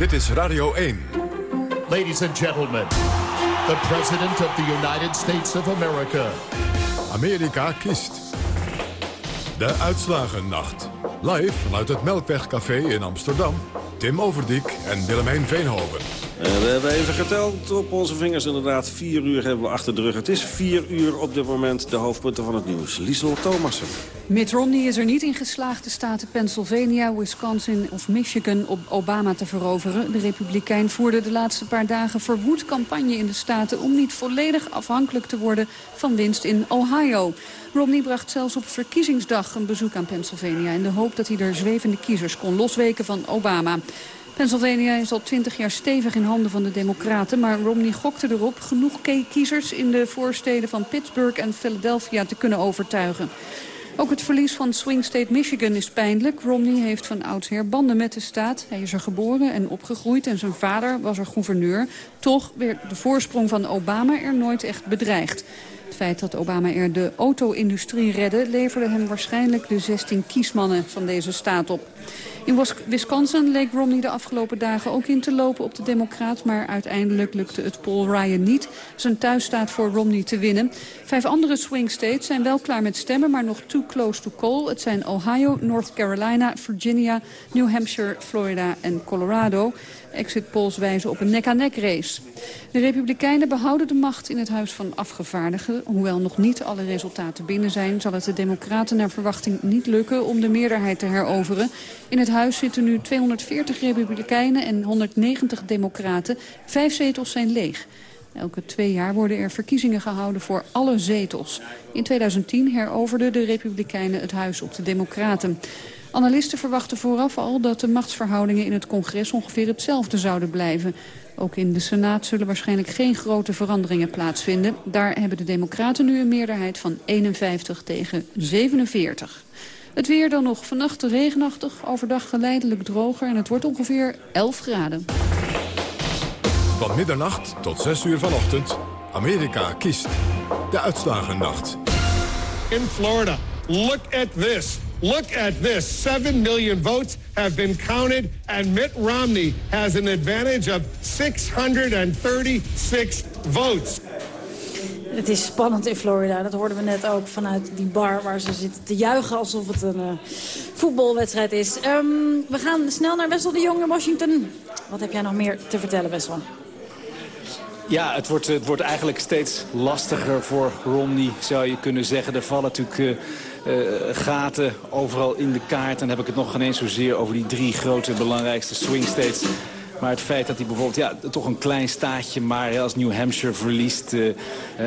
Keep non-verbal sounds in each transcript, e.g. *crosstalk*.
Dit is Radio 1. Ladies and gentlemen, the President of the United States of America. Amerika kiest. De Uitslagennacht. Live vanuit het Melkwegcafé in Amsterdam. Tim Overdiek en Willemijn Veenhoven. Uh, we hebben even geteld op onze vingers inderdaad. Vier uur hebben we achter de rug. Het is vier uur op dit moment de hoofdpunten van het nieuws. Liesel Thomassen. Mitt Romney is er niet in geslaagd de staten Pennsylvania, Wisconsin of Michigan op Obama te veroveren. De Republikein voerde de laatste paar dagen verwoed campagne in de staten... om niet volledig afhankelijk te worden van winst in Ohio. Romney bracht zelfs op verkiezingsdag een bezoek aan Pennsylvania... in de hoop dat hij er zwevende kiezers kon losweken van Obama. Pennsylvania is al twintig jaar stevig in handen van de democraten... maar Romney gokte erop genoeg kiezers in de voorsteden van Pittsburgh en Philadelphia te kunnen overtuigen. Ook het verlies van swing state Michigan is pijnlijk. Romney heeft van oudsher banden met de staat. Hij is er geboren en opgegroeid en zijn vader was er gouverneur. Toch werd de voorsprong van Obama er nooit echt bedreigd. Het feit dat Obama er de auto-industrie redde... leverde hem waarschijnlijk de 16 kiesmannen van deze staat op. In Wisconsin leek Romney de afgelopen dagen ook in te lopen op de democraat... maar uiteindelijk lukte het Paul Ryan niet zijn thuisstaat voor Romney te winnen. Vijf andere swing states zijn wel klaar met stemmen, maar nog too close to call. Het zijn Ohio, North Carolina, Virginia, New Hampshire, Florida en Colorado. Exit polls wijzen op een nek-aan-nek race. De Republikeinen behouden de macht in het Huis van Afgevaardigden. Hoewel nog niet alle resultaten binnen zijn... zal het de Democraten naar verwachting niet lukken om de meerderheid te heroveren. In het huis zitten nu 240 Republikeinen en 190 Democraten. Vijf zetels zijn leeg. Elke twee jaar worden er verkiezingen gehouden voor alle zetels. In 2010 heroverden de Republikeinen het huis op de Democraten. Analisten verwachten vooraf al dat de machtsverhoudingen in het congres ongeveer hetzelfde zouden blijven. Ook in de Senaat zullen waarschijnlijk geen grote veranderingen plaatsvinden. Daar hebben de Democraten nu een meerderheid van 51 tegen 47. Het weer dan nog vannacht regenachtig, overdag geleidelijk droger... en het wordt ongeveer 11 graden. Van middernacht tot 6 uur vanochtend, Amerika kiest. De uitslagennacht. In Florida, look at this. Look at this. 7 million votes have been counted, and Mitt Romney has an advantage of 636 votes. Het is spannend in Florida. Dat hoorden we net ook vanuit die bar waar ze zitten te juichen alsof het een uh, voetbalwedstrijd is. Um, we gaan snel naar Wessel de Jong in Washington. Wat heb jij nog meer te vertellen, Wessel? Ja, het wordt, het wordt eigenlijk steeds lastiger voor Romney, zou je kunnen zeggen. Er vallen natuurlijk... Uh, gaten overal in de kaart. Dan heb ik het nog geen eens zozeer over die drie grote belangrijkste swing states. Maar het feit dat hij bijvoorbeeld ja, toch een klein staatje maar als New Hampshire verliest, uh,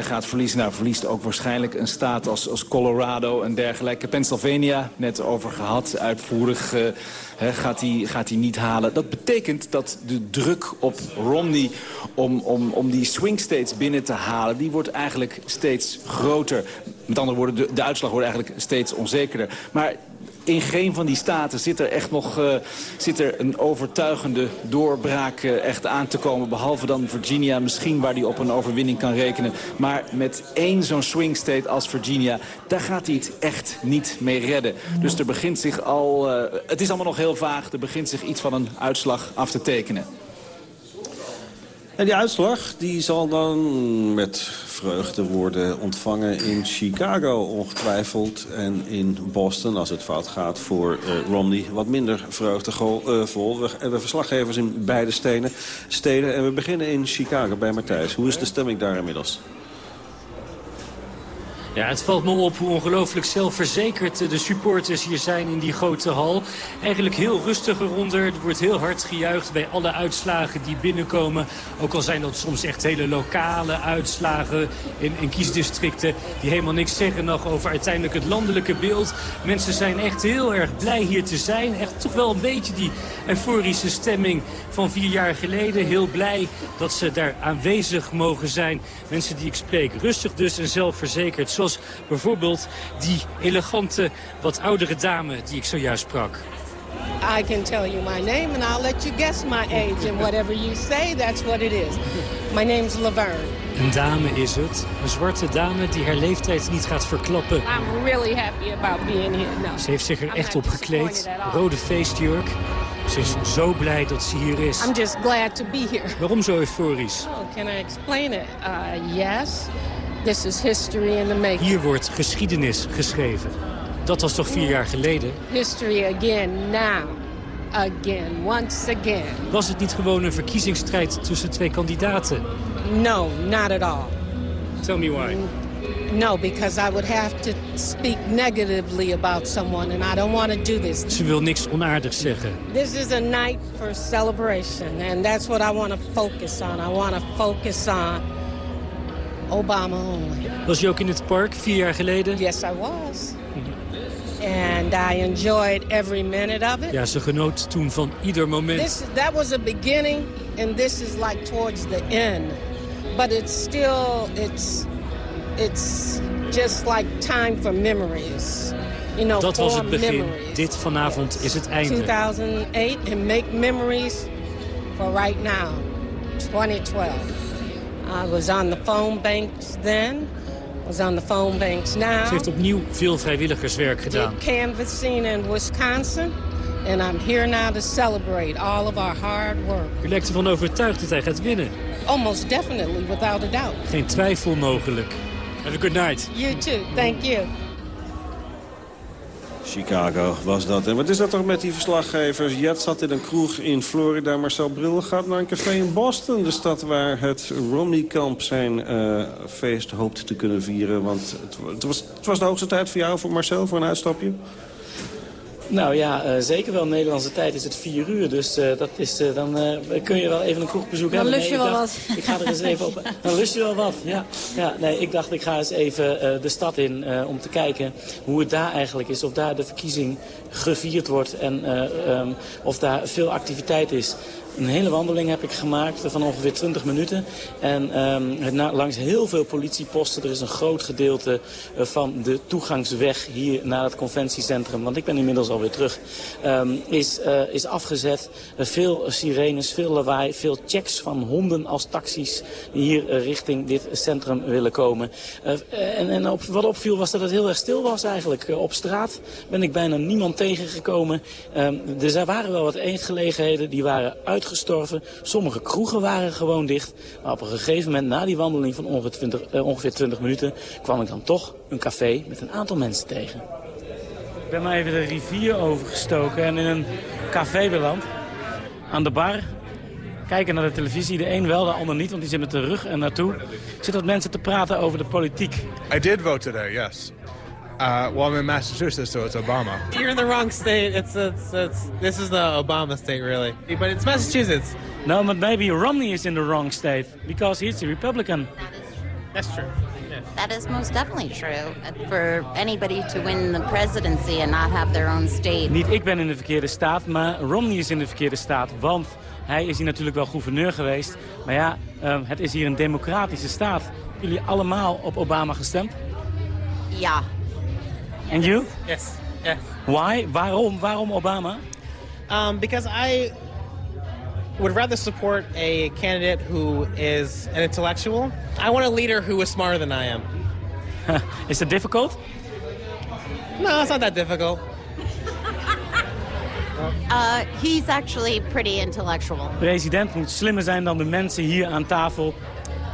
gaat verliezen. Nou, verliest ook waarschijnlijk een staat als, als Colorado en dergelijke. Pennsylvania, net over gehad, uitvoerig uh, gaat hij gaat niet halen. Dat betekent dat de druk op Romney om, om, om die swing states binnen te halen... die wordt eigenlijk steeds groter. Met andere woorden, de, de uitslag wordt eigenlijk steeds onzekerder. Maar in geen van die staten zit er echt nog uh, zit er een overtuigende doorbraak uh, echt aan te komen. Behalve dan Virginia misschien waar hij op een overwinning kan rekenen. Maar met één zo'n swing state als Virginia, daar gaat hij het echt niet mee redden. Dus er begint zich al, uh, het is allemaal nog heel vaag, er begint zich iets van een uitslag af te tekenen. En die uitslag die zal dan met vreugde worden ontvangen in Chicago ongetwijfeld. En in Boston, als het fout gaat voor uh, Romney, wat minder vreugdevol. Uh, we hebben verslaggevers in beide steden. En we beginnen in Chicago bij Matthijs. Hoe is de stemming daar inmiddels? Ja, het valt me op hoe ongelooflijk zelfverzekerd de supporters hier zijn in die grote hal. Eigenlijk heel rustig eronder. Er wordt heel hard gejuicht bij alle uitslagen die binnenkomen. Ook al zijn dat soms echt hele lokale uitslagen in, in kiesdistricten... die helemaal niks zeggen nog over uiteindelijk het landelijke beeld. Mensen zijn echt heel erg blij hier te zijn. Echt toch wel een beetje die euforische stemming van vier jaar geleden. Heel blij dat ze daar aanwezig mogen zijn. Mensen die ik spreek rustig dus en zelfverzekerd Zoals bijvoorbeeld die elegante, wat oudere dame die ik zojuist sprak. I can tell you my name and I'll let you guess my age. And whatever you say, that's what it is. My name's Laverne. Een dame is het. Een zwarte dame die haar leeftijd niet gaat verklappen. I'm really happy about being here. No. Ze heeft zich er echt op gekleed. Rode feestjurk. Ze is zo blij dat ze hier is. I'm just glad to be here. Waarom zo euforisch? Oh, can I explain it? Uh, yes. This is history in the making. Hier wordt geschiedenis geschreven. Dat was toch vier jaar geleden? History again now. Again. Once again. Was het niet gewoon een verkiezingsstrijd tussen twee kandidaten? No, not at all. Tell me why. No, because I would have to speak negatively about someone, and I don't want to do this. Ze wil niks onaardigs zeggen. This is a night for celebration, and that's what I want to focus on. I want to focus on Obama only. Was je ook in het park vier jaar geleden? Yes, I was. And I enjoyed every minute of it. Ja, ze genoot toen van ieder moment. This, that was a beginning, and this is like towards the end. But it's still, it's, it's just like time for memories. You know, Dat was het begin. memories. Dit vanavond is het einde. 2008 and make memories for right now, 2012. I was on the phone banks then, was on the phone banks now. Ze heeft opnieuw veel vrijwilligerswerk gedaan. Did canvassing in Wisconsin, and I'm here now to celebrate all of our hard work. U lijkt ervan overtuigd dat hij gaat winnen. Almost definitely, without a doubt. Geen twijfel mogelijk. Have a good night. You too, thank you. Chicago was dat. En wat is dat toch met die verslaggevers? Jet zat in een kroeg in Florida. Marcel Bril gaat naar een café in Boston. De stad waar het Romney-kamp zijn eh, feest hoopt te kunnen vieren. Want het, het, was, het was de hoogste tijd voor jou, voor Marcel, voor een uitstapje? Nou ja, eh, zeker wel. Nederlandse tijd is het vier uur. Dus eh, dat is, eh, dan kun je wel even een kroegbezoek Dan hebben. lust je wel dacht, wat. Ik ga er eens even op. *laughs* Dan lust je wel wat, ja. ja nee, ik dacht ik ga eens even de stad in om te kijken hoe het daar eigenlijk is. Of daar de verkiezing gevierd wordt en eh, ehm, of daar veel activiteit is. Een hele wandeling heb ik gemaakt van ongeveer 20 minuten. En ehm, na- langs heel veel politieposten. Er is een groot gedeelte eh, van de toegangsweg hier naar het conventiecentrum. Want ik ben inmiddels alweer terug. ehm, is, eh, is afgezet. Eh, veel sirenes, veel lawaai, veel checks van honden als taxis. Hier richting dit centrum willen komen. En en op, wat opviel was dat het heel erg stil was eigenlijk. Op straat ben ik bijna niemand tegengekomen. Dus er waren wel wat eetgelegenheden. Die waren uitgestorven. Sommige kroegen waren gewoon dicht. Maar op een gegeven moment, na die wandeling van ongeveer 20, eh, ongeveer 20 minuten... kwam ik dan toch een café met een aantal mensen tegen. Ik ben maar even de rivier overgestoken en in een café beland. Aan de bar. Kijken naar de televisie. De een wel, de ander niet, want die zit met de rug er naartoe. Zitten wat mensen te praten over de politiek. I did vote today, yes. Uh, well, I'm in Massachusetts, so it's Obama. You're in the wrong state. It's, it's, it's, this is the Obama state, really. But it's Massachusetts. No, but maybe Romney is in the wrong state because he's a Republican. That's true. That is most definitely true. For anybody to win the presidency and not have their own state. Niet ik ben in de verkeerde staat, maar Romney is in de verkeerde staat. Want hij is hier natuurlijk wel gouverneur geweest. Maar ja, eh, het is hier een democratische staat. Jullie allemaal op Obama gestemd? Ja. En you? Yes. Yes. Why? Waarom? Waarom Obama? Um, because I would rather support a candidate who is an intellectual. I want a leader who is smarter than I am. *laughs* is it difficult? No, it's not that difficult. *laughs* Uh, he's actually pretty intellectual. President moet slimmer zijn dan de mensen hier aan tafel.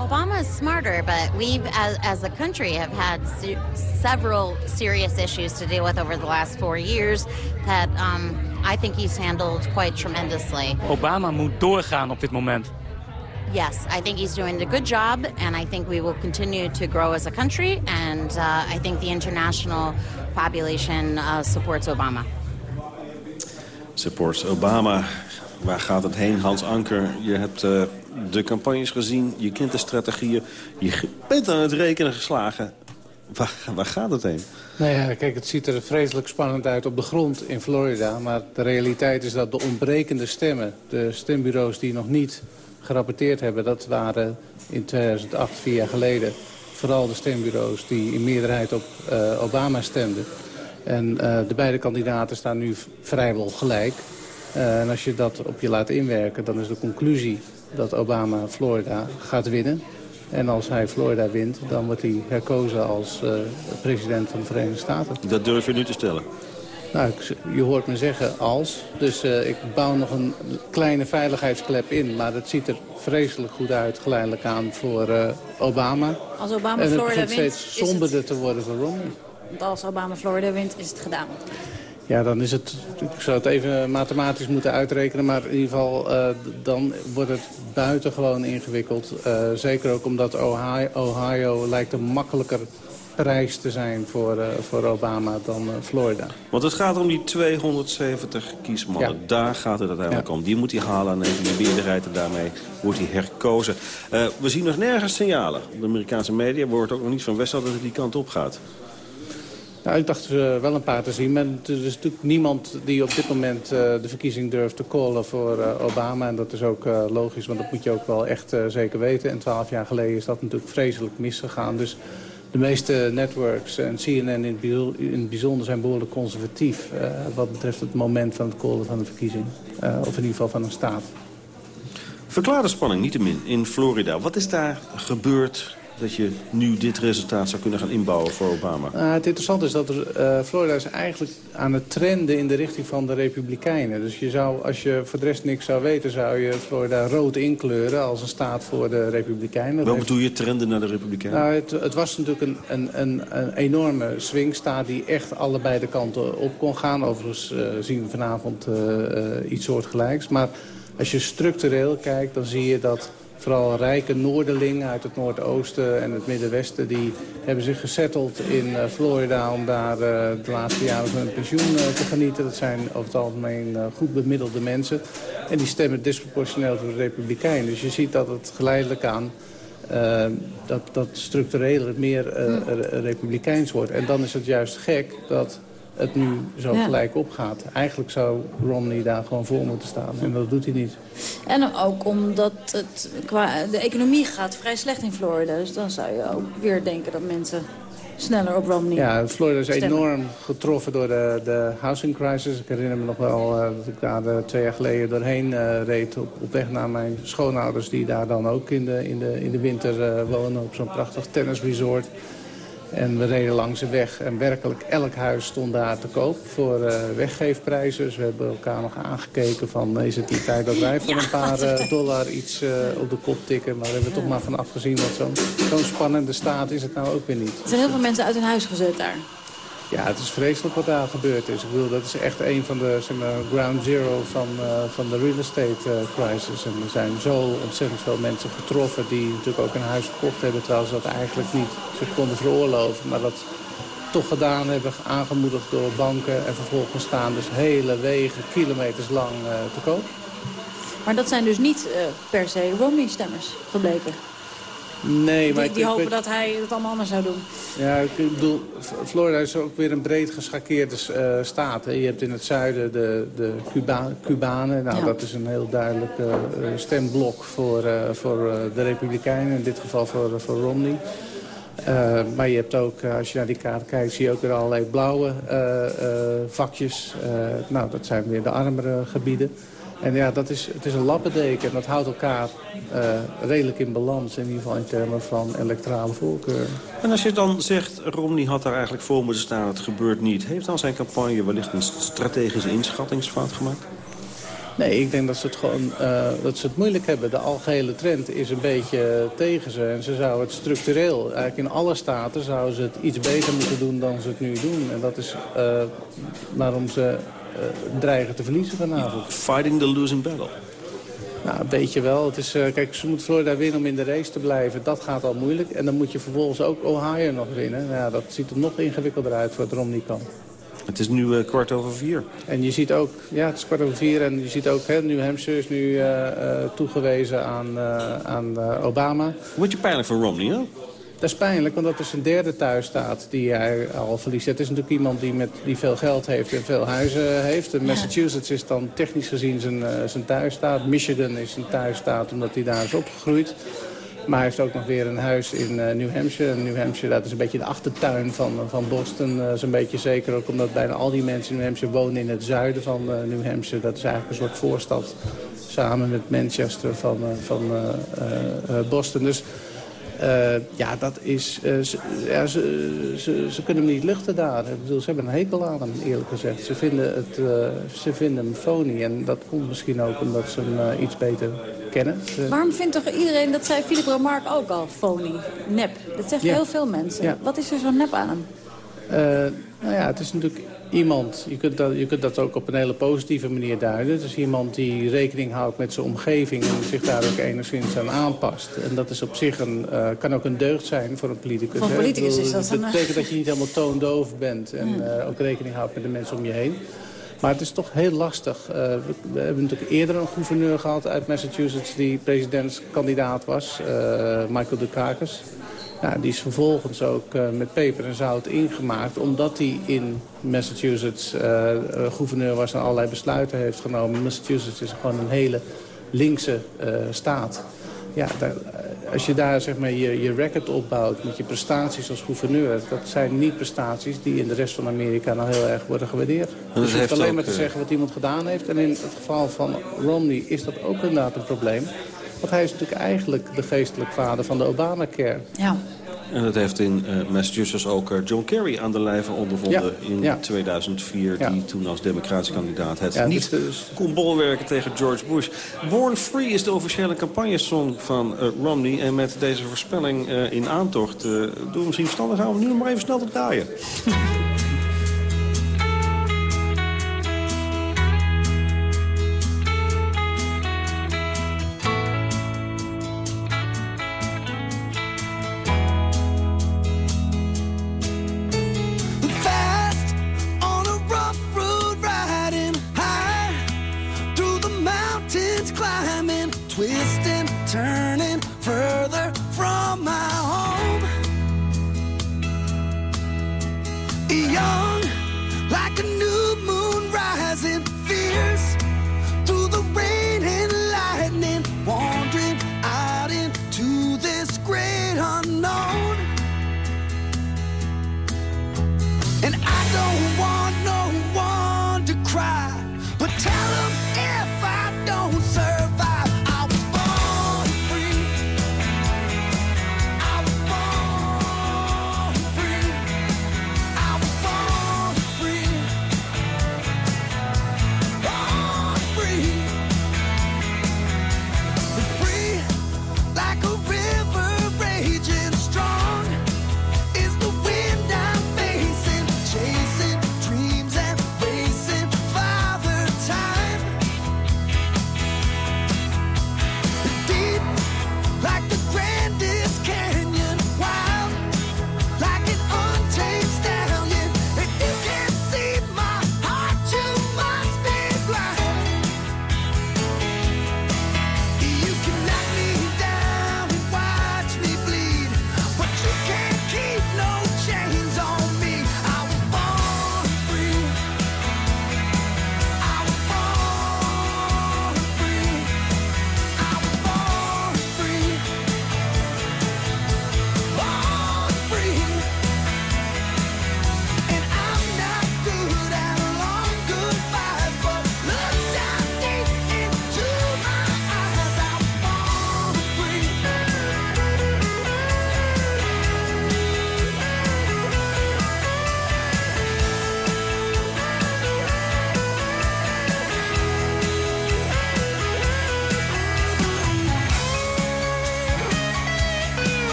Obama is smarter, but we've, as, as a country, have had se- several serious issues to deal with over the last four years that um, I think he's handled quite tremendously. Obama moet doorgaan op dit moment. Yes, I think he's doing a good job, and I think we will continue to grow as a country, and uh, I think the international population uh, supports Obama. Supports Obama. Waar gaat het heen, Hans Anker? Je hebt eh, de campagnes gezien, je kent de strategieën. Je bent aan het rekenen geslagen. Waar, waar gaat het heen? Nou ja, kijk, het ziet er vreselijk spannend uit op de grond in Florida. Maar de realiteit is dat de ontbrekende stemmen, de stembureaus die nog niet gerapporteerd hebben... dat waren in 2008, vier jaar geleden, vooral de stembureaus die in meerderheid op eh, Obama stemden. En eh, de beide kandidaten staan nu vrijwel gelijk. Eh, en als je dat op je laat inwerken, dan is de conclusie dat Obama Florida gaat winnen. En als hij Florida wint, dan wordt hij herkozen als eh, president van de Verenigde Staten. Dat durf je nu te stellen. Nou, ik, je hoort me zeggen als. Dus uh, ik bouw nog een kleine veiligheidsklep in. Maar het ziet er vreselijk goed uit geleidelijk aan voor uh, Obama. Als Obama en het Florida wint, steeds is somberder het- te worden voor Romney. Want als Obama Florida wint, is het gedaan. Ja, dan is het... Ik zou het even mathematisch moeten uitrekenen. Maar in ieder geval, eh, dan wordt het buitengewoon ingewikkeld. Eh, zeker ook omdat Ohio, Ohio lijkt een makkelijker prijs te zijn voor, eh, voor Obama dan Florida. Want het gaat om die 270 kiesmannen. Ja. Daar gaat het uiteindelijk om. Die moet hij halen en heeft een meerderheid en daarmee wordt hij herkozen. We zien nog nergens signalen. De Amerikaanse media wordt ook nog niet van West dat het die kant op gaat. Nou, ik dacht er wel een paar te zien. Maar er is natuurlijk niemand die op dit moment eh, de verkiezing durft te callen voor eh, Obama. En dat is ook logisch, want dat moet je ook wel echt zeker weten. En twaalf jaar geleden is dat natuurlijk vreselijk misgegaan. Dus de meeste networks en CNN in het bijzonder- zijn behoorlijk conservatief... wat betreft het moment van het callen van de verkiezing. Of in ieder geval van een staat. Verklaarde spanning, niettemin, in Florida. Wat is daar gebeurd dat je nu dit resultaat zou kunnen gaan inbouwen voor Obama? Nou, het interessante is dat er, eh, Florida is eigenlijk aan het trenden in de richting van de Republikeinen. Dus je zou, als je voor de rest niks zou weten, zou je Florida rood inkleuren als een staat voor de Republikeinen. Heeft- bedoel je trenden naar de Republikeinen? Nou, het, het was natuurlijk een, een, een, een enorme swingstaat die echt allebei de kanten op kon gaan. Overigens eh, zien we vanavond eh, iets soortgelijks. Maar als je structureel kijkt, dan zie je dat vooral rijke Noorderlingen uit het Noordoosten en het Middenwesten... die hebben zich gesetteld in eh, Florida om daar eh, de laatste jaren van hun pensioen eh, te genieten. Dat zijn over het algemeen goed bemiddelde mensen. En die stemmen disproportioneel voor de Republikeinen. Dus je ziet dat het geleidelijk aan dat, dat structureel meer re- republikeins wordt. En dan is het juist gek dat het nu zo Ja. gelijk opgaat. Eigenlijk zou Romney daar gewoon voor moeten staan. En dat doet hij niet. En ook omdat het qua, de economie gaat vrij slecht in Florida. Dus dan zou je ook weer denken dat mensen sneller op Romney Ja, Florida is stemmen. enorm getroffen door de, de housing crisis. Ik herinner me nog wel eh, dat ik daar eh, twee jaar geleden doorheen eh, reed... Op, op weg naar mijn schoonouders die daar dan ook in de, in de, in de winter wonen... op zo'n prachtig tennisresort. En we reden langs de weg en werkelijk elk huis stond daar te koop voor eh, weggeefprijzen. Dus we hebben elkaar nog aangekeken van is het niet tijd dat wij voor een paar eh, dollar iets eh, op de kop tikken. Maar we hebben toch maar van afgezien dat zo'n zo'n spannende staat is het nou ook weer niet. Er zijn heel veel mensen uit hun huis gezet daar. Ja, het is vreselijk wat daar gebeurd is. Ik bedoel, dat is echt een van de zeg maar, ground zero van, eh, van de real estate eh, crisis. En er zijn zo ontzettend veel mensen getroffen die natuurlijk ook een huis gekocht hebben... terwijl ze dat eigenlijk niet zich konden veroorloven. Maar dat toch gedaan hebben, aangemoedigd door banken. En vervolgens staan dus hele wegen, kilometers lang eh, te koop. Maar dat zijn dus niet per se Romney-stemmers gebleken. Nee, maar Die, die ik hopen dat hij het allemaal anders zou doen. Ja, ik bedoel, Florida is ook weer een breed geschakeerde eh, staat. Hè. Je hebt in het zuiden de, de Cuba Cubanen. Nou, Ja. dat is een heel duidelijk eh, eh, stemblok voor, voor de Republikeinen. In dit geval voor, voor Romney. Maar je hebt ook, als je naar die kaart kijkt, zie je ook weer allerlei blauwe vakjes. Nou, dat zijn weer de armere gebieden. En ja, dat is, het is een lappendeken en dat houdt elkaar eh, redelijk in balans. In ieder geval in termen van electorale voorkeur. En als je dan zegt, Romney had daar eigenlijk voor moeten staan, het gebeurt niet. Heeft dan zijn campagne wellicht een strategische inschattingsfout gemaakt? Nee, ik denk dat ze het gewoon eh, dat ze het moeilijk hebben. De algehele trend is een beetje tegen ze. En ze zouden het structureel, eigenlijk in alle staten... zouden ze het iets beter moeten doen dan ze het nu doen. En dat is eh, waarom ze dreigen te verliezen vanavond. Fighting the losing battle. Nou, een beetje wel. Het is, eh, kijk, ze moet Florida winnen om in de race te blijven. Dat gaat al moeilijk. En dan moet je vervolgens ook Ohio nog winnen. Nou Ja, dat ziet er nog ingewikkelder uit voor het Romney kan. Het is nu eh, kwart over vier. En je ziet ook, ja, het is kwart over vier en je ziet ook, hè, New Hampshire is nu eh, eh, toegewezen aan, eh, aan eh, Obama. Word je pijnlijk voor Romney, hè? Dat is pijnlijk, want dat is een derde thuisstaat die hij al verliest. Het is natuurlijk iemand die, met, die veel geld heeft en veel huizen heeft. En Massachusetts is dan technisch gezien zijn, eh, zijn thuisstaat. Michigan is zijn thuisstaat omdat hij daar is opgegroeid. Maar hij heeft ook nog weer een huis in eh, New Hampshire. En New Hampshire, dat is een beetje de achtertuin van, van Boston. eh, Zo'n beetje zeker ook omdat bijna al die mensen in New Hampshire wonen in het zuiden van eh, New Hampshire. Dat is eigenlijk een soort voorstad samen met Manchester van, eh, van eh, eh, eh, Boston. Dus Uh, ja, dat is... Uh, ze, ja, ze, ze, ze, kunnen hem niet luchten daar. Ik bedoel, ze hebben een hekel aan hem, eerlijk gezegd. Ze vinden, het, uh, ze vinden hem phony. En dat komt misschien ook omdat ze hem iets beter kennen. Waarom vindt toch iedereen, dat zei Philip Remarque ook al, phony, nep? Dat zeggen heel veel mensen. Ja. Wat is er zo nep aan hem? nou ja, het is natuurlijk iemand, je kunt, dat, je kunt dat ook op een hele positieve manier duiden. Het is iemand die rekening houdt met zijn omgeving en zich daar ook enigszins aan aanpast. En dat is op zich een, uh, kan ook een deugd zijn voor een politicus. Voor een politicus is dat Het betekent dat je niet helemaal toondoof bent en uh, ook rekening houdt met de mensen om je heen. Maar het is toch heel lastig. Uh, we, hebben natuurlijk eerder een gouverneur gehad uit Massachusetts... die presidentskandidaat was, Michael Dukakis. Nou, die is vervolgens ook uh, met peper en zout ingemaakt... omdat hij in Massachusetts uh, gouverneur was en allerlei besluiten heeft genomen. Massachusetts is gewoon een hele linkse staat. Ja, daar, als je daar zeg maar, je, je record opbouwt met je prestaties als gouverneur... dat zijn niet prestaties die in de rest van Amerika nou heel erg worden gewaardeerd. Dus je hoeft alleen maar te zeggen wat iemand gedaan heeft. En in het geval van Romney is dat ook inderdaad een probleem. Want hij is natuurlijk eigenlijk de geestelijk vader van de Obamacare. Ja. En dat heeft in uh, Massachusetts ook uh, John Kerry aan de lijve ondervonden in 2004. Die toen als democratische kandidaat het ja, niet dus... kon bolwerken tegen George Bush. Born Free is de officiële campagnesong van uh, Romney. En met deze voorspelling in aantocht doen we misschien verstandig gaan we nu nog maar even snel te draaien. *laughs*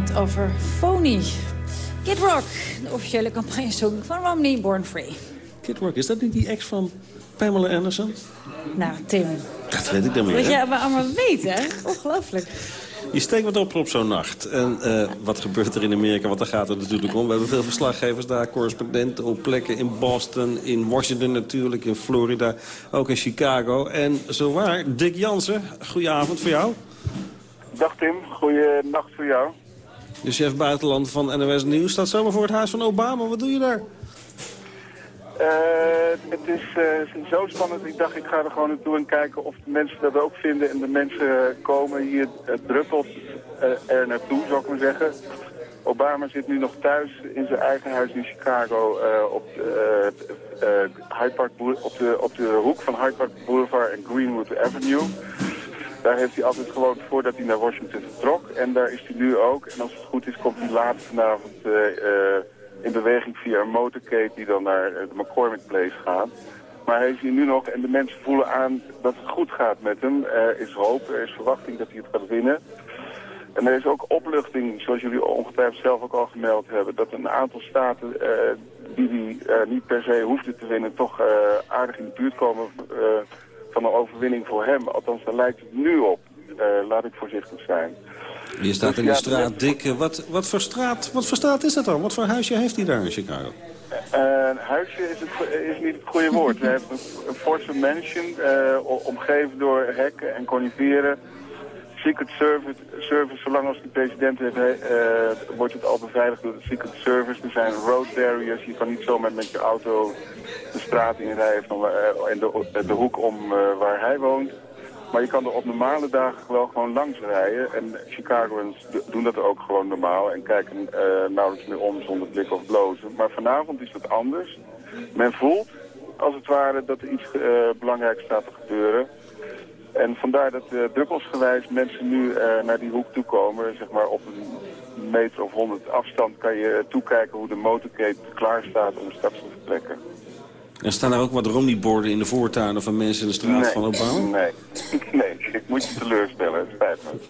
het over Phony. Kid Rock, de officiële campagnesong van Romney, Born Free. Kid Rock, is dat niet die ex van Pamela Anderson? Nou, Tim. Dat weet ik dan Wat weer. jij allemaal weet, hè? Ongelooflijk. Je steekt wat op op zo'n nacht. En eh, wat gebeurt er in Amerika? Want daar gaat het natuurlijk om. We hebben veel verslaggevers daar, correspondenten op plekken in Boston, in Washington natuurlijk, in Florida, ook in Chicago. En zowaar, Dick Jansen, goedenavond voor jou. Dag Tim, goeie nacht voor jou. De chef buitenland van NOS Nieuws staat zomaar voor het huis van Obama. Wat doe je daar? Eh, het is eh, zo spannend. Ik dacht, ik ga er gewoon naartoe en kijken of de mensen dat ook vinden. En de mensen komen hier, het druppelt eh, er naartoe, zou ik maar zeggen. Obama zit nu nog thuis in zijn eigen huis in Chicago eh, op, de, eh, eh, Hyde Park op de hoek van Hyde Park Boulevard en Greenwood Avenue. Daar heeft hij altijd gewoond voordat hij naar Washington vertrok. En daar is hij nu ook. En als het goed is, komt hij later vanavond eh, eh, in beweging via een motorcade die dan naar eh, de McCormick Place gaat. Maar hij is hier nu nog en de mensen voelen aan dat het goed gaat met hem. Er is hoop, er is verwachting dat hij het gaat winnen. En er is ook opluchting, zoals jullie ongetwijfeld zelf ook al gemeld hebben, dat een aantal staten eh, die hij niet per se hoefden te winnen, toch aardig in de buurt komen van een overwinning voor hem. Althans, daar lijkt het nu op. Eh, laat ik voorzichtig zijn. Je staat Dus in de ja, straat, Dick. eh, Wat, wat, voor straat, wat voor straat is dat dan? Wat voor huisje heeft hij daar in Chicago? Een huisje is, het, is niet het goede woord. Hij heeft een, een forse mansion, eh, omgeven door hekken en coniferen. Secret Service, service zolang als de president heeft, eh, wordt het al beveiligd door de Secret Service. Er zijn road barriers, je kan niet zomaar met je auto de straat inrijden van, waar- eh, en de, de hoek om eh, waar hij woont. Maar je kan er op normale dagen wel gewoon langs rijden. En Chicagoans doen dat ook gewoon normaal en kijken eh, nauwelijks meer om zonder blik of blozen. Maar vanavond is dat anders. Men voelt, als het ware, dat er iets eh, belangrijks staat te gebeuren. En vandaar dat uh, druppelsgewijs mensen nu eh, naar die hoek toe komen. Zeg maar op een meter of honderd afstand kan je eh, toekijken hoe de motorcade klaar staat om straks te vertrekken. En staan er ook wat Romney-borden in de voortuinen van mensen in de straat nee, van Obama? Nee, *laughs* nee, ik moet je teleurstellen, het spijt me.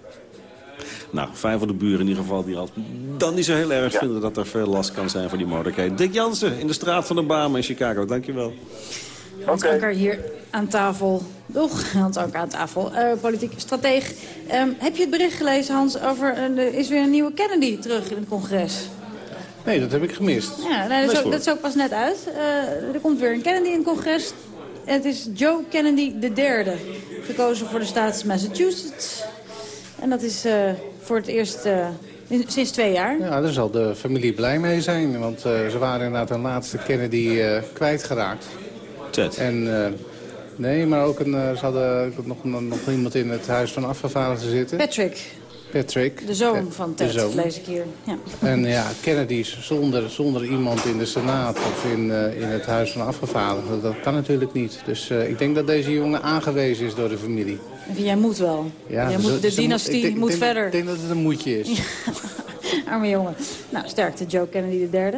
Nou, fijn voor de buren in ieder geval die al dan niet zo heel erg Ja. vinden dat er veel last kan zijn voor die motorcade. Dick Jansen in de straat van Obama in Chicago, dankjewel. Hans Anker hier aan tafel. Doch, Hans Anker aan tafel. Eh, politiek strateeg. Ehm, heb je het bericht gelezen, Hans, over... er is weer een nieuwe Kennedy terug in het congres? Nee, dat heb ik gemist. Ja, nou, dat, is ook, dat is ook pas net uit. Eh, er komt weer een Kennedy in het congres. Het is Joe Kennedy III. Gekozen voor de staat Massachusetts. En dat is eh, voor het eerst eh, in- sinds twee jaar. Ja, daar zal de familie blij mee zijn. Want eh, ze waren inderdaad een laatste Kennedy eh kwijtgeraakt. En, eh, nee, maar ook een, eh, ze hadden nog, nog iemand in het huis van afgevaardigden zitten. Patrick, Patrick. de zoon van de Ted, zoon. lees ik hier. Ja. En ja, Kennedy's zonder, zonder iemand in de Senaat of in, eh, in het Huis van Afgevaardigden, dat kan natuurlijk niet. Dus eh, ik denk dat deze jongen aangewezen is door de familie. En Jij moet wel. Ja, Jij moet, de dynastie ik denk- moet denk- verder. Ik denk dat het een moedje is. *laughs* Arme jongen. Nou, sterkte Joe Kennedy III.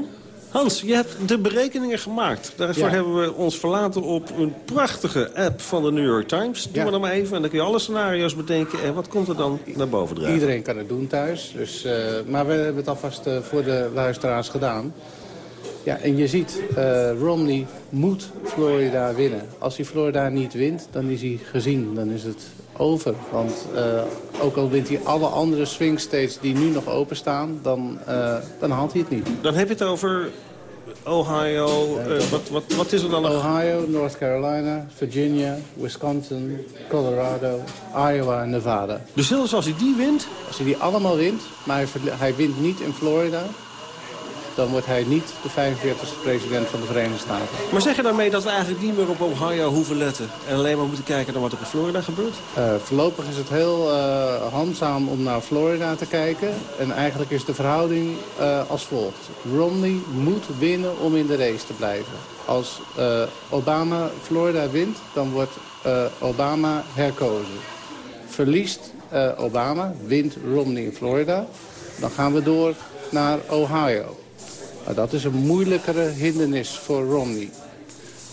Hans, je hebt de berekeningen gemaakt. Daarvoor Ja. hebben we ons verlaten op een prachtige app van de New York Times. Doen Ja. we dan maar even en dan kun je alle scenario's bedenken. En wat komt er dan naar boven drijven? Iedereen kan het doen thuis. Dus, eh, maar we hebben het alvast eh, voor de luisteraars gedaan. Ja, en je ziet, eh, Romney moet Florida winnen. Als hij Florida niet wint, dan is hij gezien. Dan is het over. Want eh, ook al wint hij alle andere swing states die nu nog openstaan... dan, eh, dan haalt hij het niet. Dan heb je het over Ohio. eh, wat, wat, wat is er dan nog? Ohio, North Carolina, Virginia, Wisconsin, Colorado, Iowa en Nevada. Dus zelfs als hij die wint... Als hij die allemaal wint, maar hij wint niet in Florida... dan wordt hij niet de 45e president van de Verenigde Staten. Maar zeg je daarmee dat we eigenlijk niet meer op Ohio hoeven letten... en alleen maar moeten kijken naar wat er in Florida gebeurt? Eh, voorlopig is het heel eh, handzaam om naar Florida te kijken. En eigenlijk is de verhouding eh, als volgt. Romney moet winnen om in de race te blijven. Als Obama Florida wint, dan wordt Obama herkozen. Verliest Obama, wint Romney in Florida, dan gaan we door naar Ohio. Maar dat is een moeilijkere hindernis voor Romney.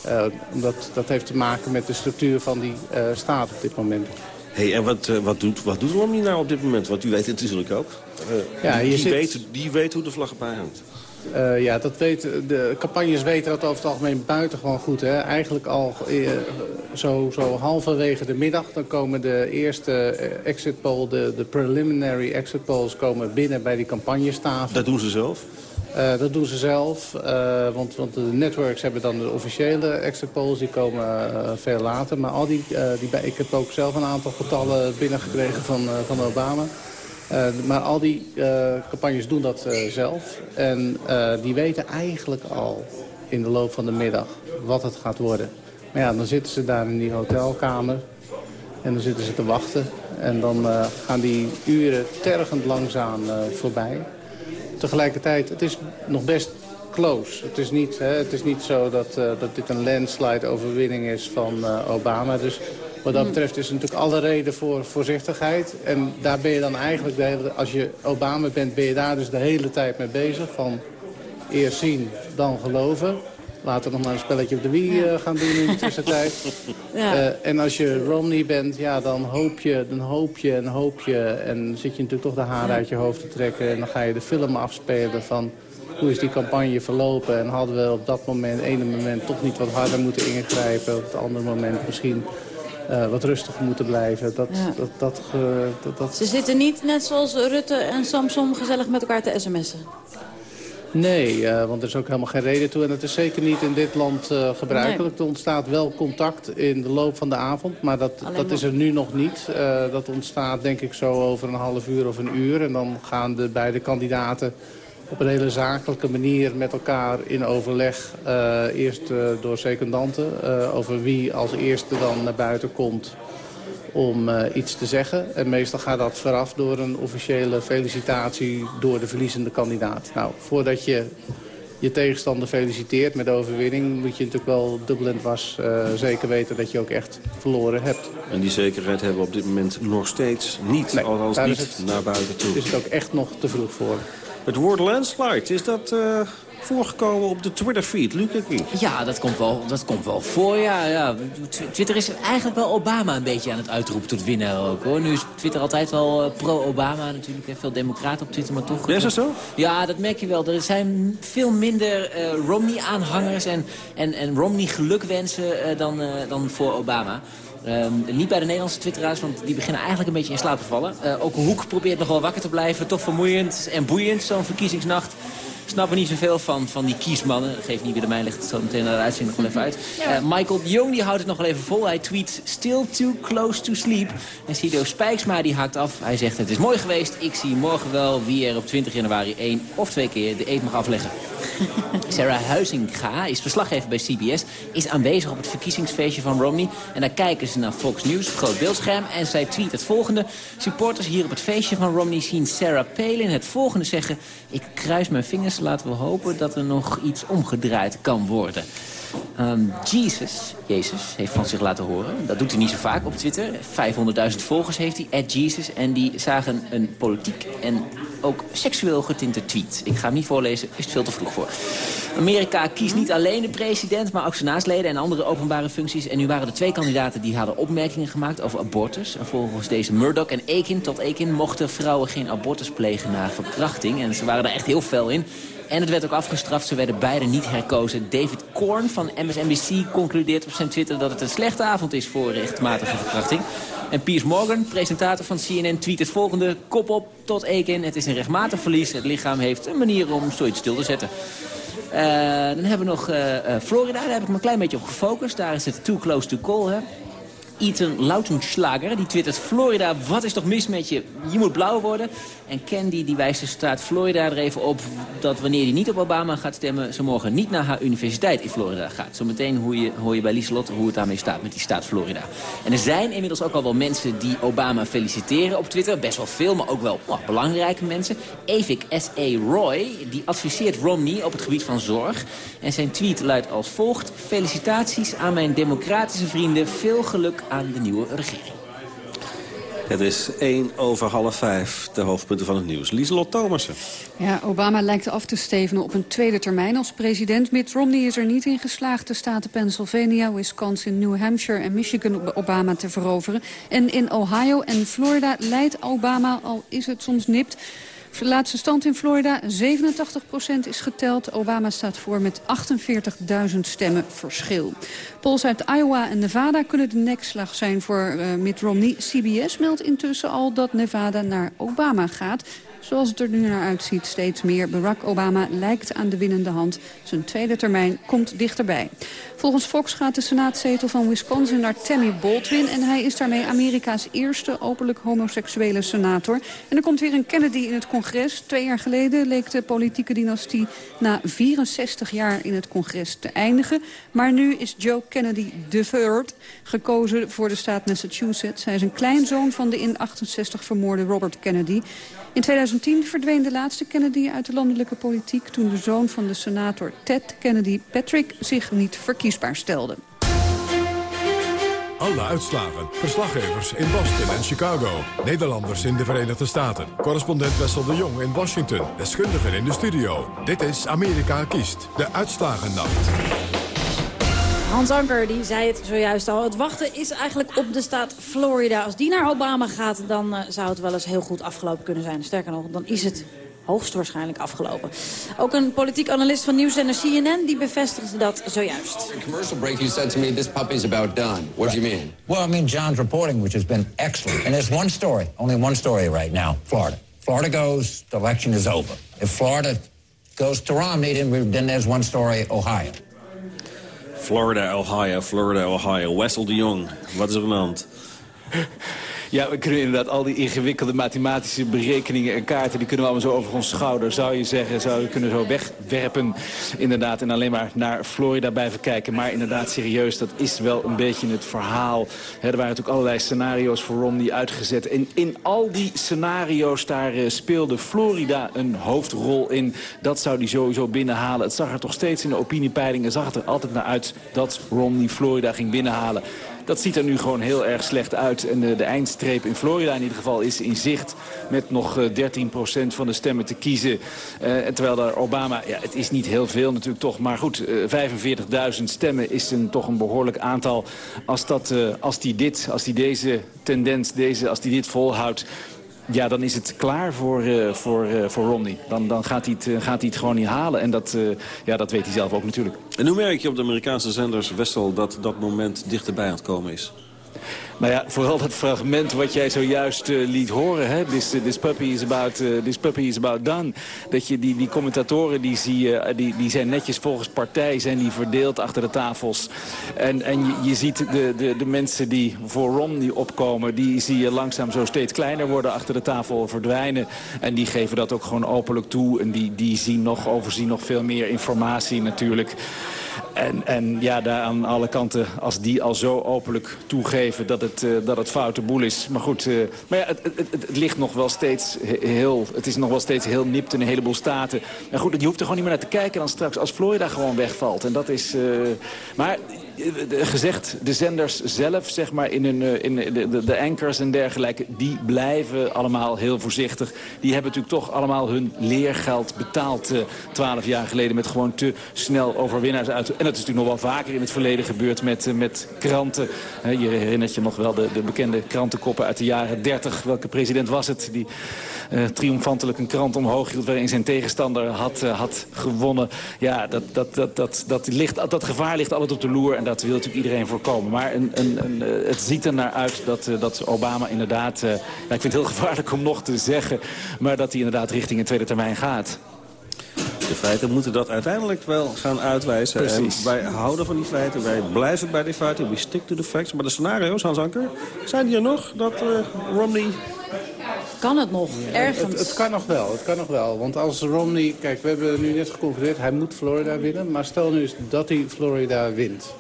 Eh, omdat dat heeft te maken met de structuur van die eh, staat op dit moment. hey, en wat, eh, wat, doet, wat doet Romney nou op dit moment? Want u weet het natuurlijk ook. ja, die, zit... weet, die weet hoe de vlag erbij hangt. Uh, ja, dat weet, de campagnes weten dat over het algemeen buitengewoon goed. Hè? Eigenlijk al uh, zo, zo halverwege de middag... dan komen de eerste exit poll, de, de preliminary exit polls... komen binnen bij die campagnestafel. Dat doen ze zelf? Uh, dat doen ze zelf, uh, want, want de networks hebben dan de officiële exit polls, die komen uh, veel later. Maar al die, die, ik heb ook zelf een aantal getallen binnengekregen van, van Obama. maar al die campagnes doen dat zelf. En die weten eigenlijk al in de loop van de middag wat het gaat worden. Maar ja, dan zitten ze daar in die hotelkamer en dan zitten ze te wachten. En dan gaan die uren tergend langzaam voorbij tegelijkertijd, het is nog best close. Het is niet, hè, het is niet zo dat, uh, dat dit een landslide overwinning is van uh, Obama. Dus wat dat hmm. betreft is er natuurlijk alle reden voor voorzichtigheid. En daar ben je dan eigenlijk, de hele, als je Obama bent, ben je daar dus de hele tijd mee bezig. Van eerst zien, dan geloven. Laten we nog maar een spelletje op de Wii uh, gaan doen in de tussentijd. *laughs* ja. uh, en als je Romney bent, ja, dan hoop je, dan hoop je en hoop je. En zit je natuurlijk toch de haren uit je hoofd te trekken. En dan ga je de film afspelen van hoe is die campagne verlopen. En hadden we op dat moment, ene moment, toch niet wat harder moeten ingrijpen. Op het andere moment misschien... Uh, wat rustiger moeten blijven. Dat, ja. dat, dat, dat, dat, Ze zitten niet, net zoals Rutte en Samson, gezellig met elkaar te sms'en. Nee, uh, want er is ook helemaal geen reden toe. En het is zeker niet in dit land uh, gebruikelijk. Nee. Er ontstaat wel contact in de loop van de avond. Maar dat, dat is er nu nog niet. Uh, dat ontstaat denk ik zo over een half uur of een uur. En dan gaan de beide kandidaten op een hele zakelijke manier met elkaar in overleg. eerst door secundanten. over wie als eerste dan naar buiten komt om uh, iets te zeggen. En meestal gaat dat vooraf door een officiële felicitatie door de verliezende kandidaat. Nou, voordat je je tegenstander feliciteert met de overwinning... moet je natuurlijk wel dubbel en was uh, zeker weten dat je ook echt verloren hebt. En die zekerheid hebben we op dit moment nog steeds niet, nee, althans niet het, naar buiten toe. is het ook echt nog te vroeg voor. Het woord landslide, is dat... Uh voorgekomen op de Twitter-feed. Luc Ja, dat komt, wel, dat komt wel voor. Ja, ja. Twitter is eigenlijk wel Obama een beetje aan het uitroepen tot winnaar ook. Hoor. Nu is Twitter altijd wel uh, pro-Obama natuurlijk. Veel democraten op Twitter, maar toch... Is dat zo? Ja, dat merk je wel. Er zijn veel minder uh, Romney-aanhangers en, en, en Romney-gelukwensen uh, dan, dan voor Obama. Um, niet bij de Nederlandse twitteraars, want die beginnen eigenlijk een beetje in slaap te vallen. Uh, ook Hoek probeert nog wel wakker te blijven. Toch vermoeiend en boeiend, zo'n verkiezingsnacht. Ik snap er niet zoveel van, van die kiesmannen. Geef niet wie de mij ligt, zo meteen naar de uitzending nog wel even uit. Uh, Michael Jong die houdt het nog wel even vol. Hij tweet still too close to sleep. En Sido Spijksma die haakt af. Hij zegt het is mooi geweest. Ik zie morgen wel wie er op 20 januari één of twee keer de eet mag afleggen. *laughs* Sarah Huizinga is verslaggever bij CBS. Is aanwezig op het verkiezingsfeestje van Romney. En daar kijken ze naar Fox News, groot beeldscherm. En zij tweet het volgende. Supporters hier op het feestje van Romney zien Sarah Palin het volgende zeggen. Ik kruis mijn vingers, laten we hopen dat er nog iets omgedraaid kan worden. Um, Jesus, Jezus, heeft van zich laten horen. Dat doet hij niet zo vaak op Twitter. 500.000 volgers heeft hij, Jesus. En die zagen een politiek en ook seksueel getinte tweet. Ik ga hem niet voorlezen, is het veel te vroeg voor. Amerika kiest niet alleen de president, maar ook senaatsleden en andere openbare functies. En nu waren er twee kandidaten die hadden opmerkingen gemaakt over abortus. En volgens deze Murdoch en Ekin tot Ekin mochten vrouwen geen abortus plegen na verkrachting. En ze waren daar echt heel fel in. En het werd ook afgestraft. Ze werden beide niet herkozen. David Korn van MSNBC concludeert op zijn Twitter... dat het een slechte avond is voor rechtmatige verkrachting. En Piers Morgan, presentator van CNN, tweet het volgende. Kop op tot Eken. Het is een rechtmatig verlies. Het lichaam heeft een manier om zoiets stil te zetten. Uh, dan hebben we nog uh, Florida. Daar heb ik me een klein beetje op gefocust. Daar is het too close to call. Hè? Ethan Lautenschlager. Die twittert Florida, wat is toch mis met je? Je moet blauw worden. En Candy die wijst de staat Florida er even op dat wanneer hij niet op Obama gaat stemmen... ze morgen niet naar haar universiteit in Florida gaat. Zometeen hoor je, hoor je bij Lieselot hoe het daarmee staat met die staat Florida. En er zijn inmiddels ook al wel mensen die Obama feliciteren op Twitter. Best wel veel, maar ook wel oh, belangrijke mensen. Evik S.A. Roy, die adviseert Romney op het gebied van zorg. En zijn tweet luidt als volgt. Felicitaties aan mijn democratische vrienden. Veel geluk aan de nieuwe regering. Het is 1 over half 5, de hoofdpunten van het nieuws. Lieselot Thomassen. Ja, Obama lijkt af te stevenen op een tweede termijn als president. Mitt Romney is er niet in geslaagd de staten Pennsylvania, Wisconsin, New Hampshire en Michigan Obama te veroveren. En in Ohio en Florida leidt Obama, al is het soms nipt De laatste stand in Florida, 87% is geteld. Obama staat voor met 48.000 stemmen verschil. Polls uit Iowa en Nevada kunnen de nekslag zijn voor uh, Mitt Romney. CBS meldt intussen al dat Nevada naar Obama gaat. Zoals het er nu naar uitziet, steeds meer. Barack Obama lijkt aan de winnende hand. Zijn tweede termijn komt dichterbij. Volgens Fox gaat de senaatzetel van Wisconsin naar Tammy Baldwin... en hij is daarmee Amerika's eerste openlijk homoseksuele senator. En er komt weer een Kennedy in het congres. Twee jaar geleden leek de politieke dynastie na 64 jaar in het congres te eindigen. Maar nu is Joe Kennedy III gekozen voor de staat Massachusetts. Hij is een kleinzoon van de in 68 vermoorde Robert Kennedy. In 2010 verdween de laatste Kennedy uit de landelijke politiek... toen de zoon van de senator Ted Kennedy Patrick zich niet verkiesbaar stelde. Alle uitslagen, verslaggevers in Boston en Chicago. Nederlanders in de Verenigde Staten. Correspondent Wessel de Jong in Washington. Deskundigen in de studio. Dit is Amerika kiest. De Uitslagennacht. Hans Anker die zei het zojuist al. Het wachten is eigenlijk op de staat Florida. Als die naar Obama gaat, dan uh, zou het wel eens heel goed afgelopen kunnen zijn. Sterker nog, dan is het hoogstwaarschijnlijk afgelopen. Ook een politiek analist van nieuwszender CNN die bevestigde dat zojuist. In commercial break you said to me this puppy is about done. What do you mean? Well, I mean John's reporting which has been excellent. And there's one story, only one story right now, Florida. Florida goes, the election is over. If Florida goes to Romney, then, then there's one story, Ohio. Florida, Ohio, Florida, Ohio. Wessel de Jong, wat is er aan de hand? *laughs* Ja, we kunnen inderdaad al die ingewikkelde mathematische berekeningen en kaarten... die kunnen we allemaal zo over ons schouder, zou je zeggen. Zou je kunnen zo wegwerpen, inderdaad. En alleen maar naar Florida blijven kijken. Maar inderdaad, serieus, dat is wel een beetje het verhaal. er waren natuurlijk allerlei scenario's voor Romney uitgezet. En in al die scenario's, daar uh, speelde Florida een hoofdrol in. Dat zou hij sowieso binnenhalen. Het zag er toch steeds in de opiniepeilingen... zag het er altijd naar uit dat Romney Florida ging binnenhalen. Dat ziet er nu gewoon heel erg slecht uit. En de, de eindstreep in Florida in ieder geval is in zicht. Met nog 13% eh, van de stemmen te kiezen. Uh, terwijl daar Obama, ja, het is niet heel veel natuurlijk toch. Maar goed, uh, 45.000 stemmen is een, toch een behoorlijk aantal. Als, dat, als die dit, als die deze tendens, deze, als die dit volhoudt ja, dan is het klaar voor, uh, voor, uh, voor Romney. Dan, dan gaat, hij het, uh, gaat hij het gewoon niet halen. En dat, ja, dat weet hij zelf ook natuurlijk. En hoe merk je op de Amerikaanse zenders, Wessel, dat dat moment dichterbij aan het komen is? Nou ja, vooral dat fragment wat jij zojuist uh, liet horen. Hè? This, this, puppy is about, uh, this puppy is about done. Dat je die, die commentatoren die, zie je, die, die zijn netjes volgens partij zijn die verdeeld achter de tafels. En, en je, je ziet de, de, de mensen die voor Romney opkomen... die zie je langzaam zo steeds kleiner worden achter de tafel verdwijnen. En die geven dat ook gewoon openlijk toe. En die, die zien nog, overzien nog veel meer informatie natuurlijk. En, en ja, daar aan alle kanten, als die al zo openlijk toegeven dat het, uh, dat het foute boel is. Maar goed, uh, maar ja, het, het, het, ligt nog wel steeds heel, het is nog wel steeds heel nipt in een heleboel staten. En goed, je hoeft er gewoon niet meer naar te kijken dan straks als Florida gewoon wegvalt. En dat is, uh, maar gezegd, de zenders zelf, zeg maar, in, hun, in de, de, de, anchors en dergelijke... die blijven allemaal heel voorzichtig. Die hebben natuurlijk toch allemaal hun leergeld betaald twaalf uh, jaar geleden... met gewoon te snel overwinnaars uit. En dat is natuurlijk nog wel vaker in het verleden gebeurd met, met kranten. Je herinnert je nog wel de, de bekende krantenkoppen uit de jaren 30. Welke president was het die triomfantelijk een krant omhoog hield... waarin zijn tegenstander had, had gewonnen. Ja, dat, dat, dat, dat, dat, ligt, dat gevaar ligt altijd op de loer... dat wil natuurlijk iedereen voorkomen. Maar een, een, een, het ziet er naar uit dat, dat Obama inderdaad... Uh, ik vind het heel *laughs* gevaarlijk om nog te zeggen... maar dat hij inderdaad richting een tweede termijn gaat. De feiten moeten dat uiteindelijk wel gaan uitwijzen. Precies. En wij houden van die feiten, wij blijven bij die feiten. We stick to the facts. Maar de scenario's, Hans Anker, zijn die er nog? Dat uh, Romney... Kan het nog? Ergens? Het, het, kan nog wel, het kan nog wel. Want als Romney... Kijk, we hebben nu net geconcludeerd, hij moet Florida winnen. Maar stel nu eens dat hij Florida wint.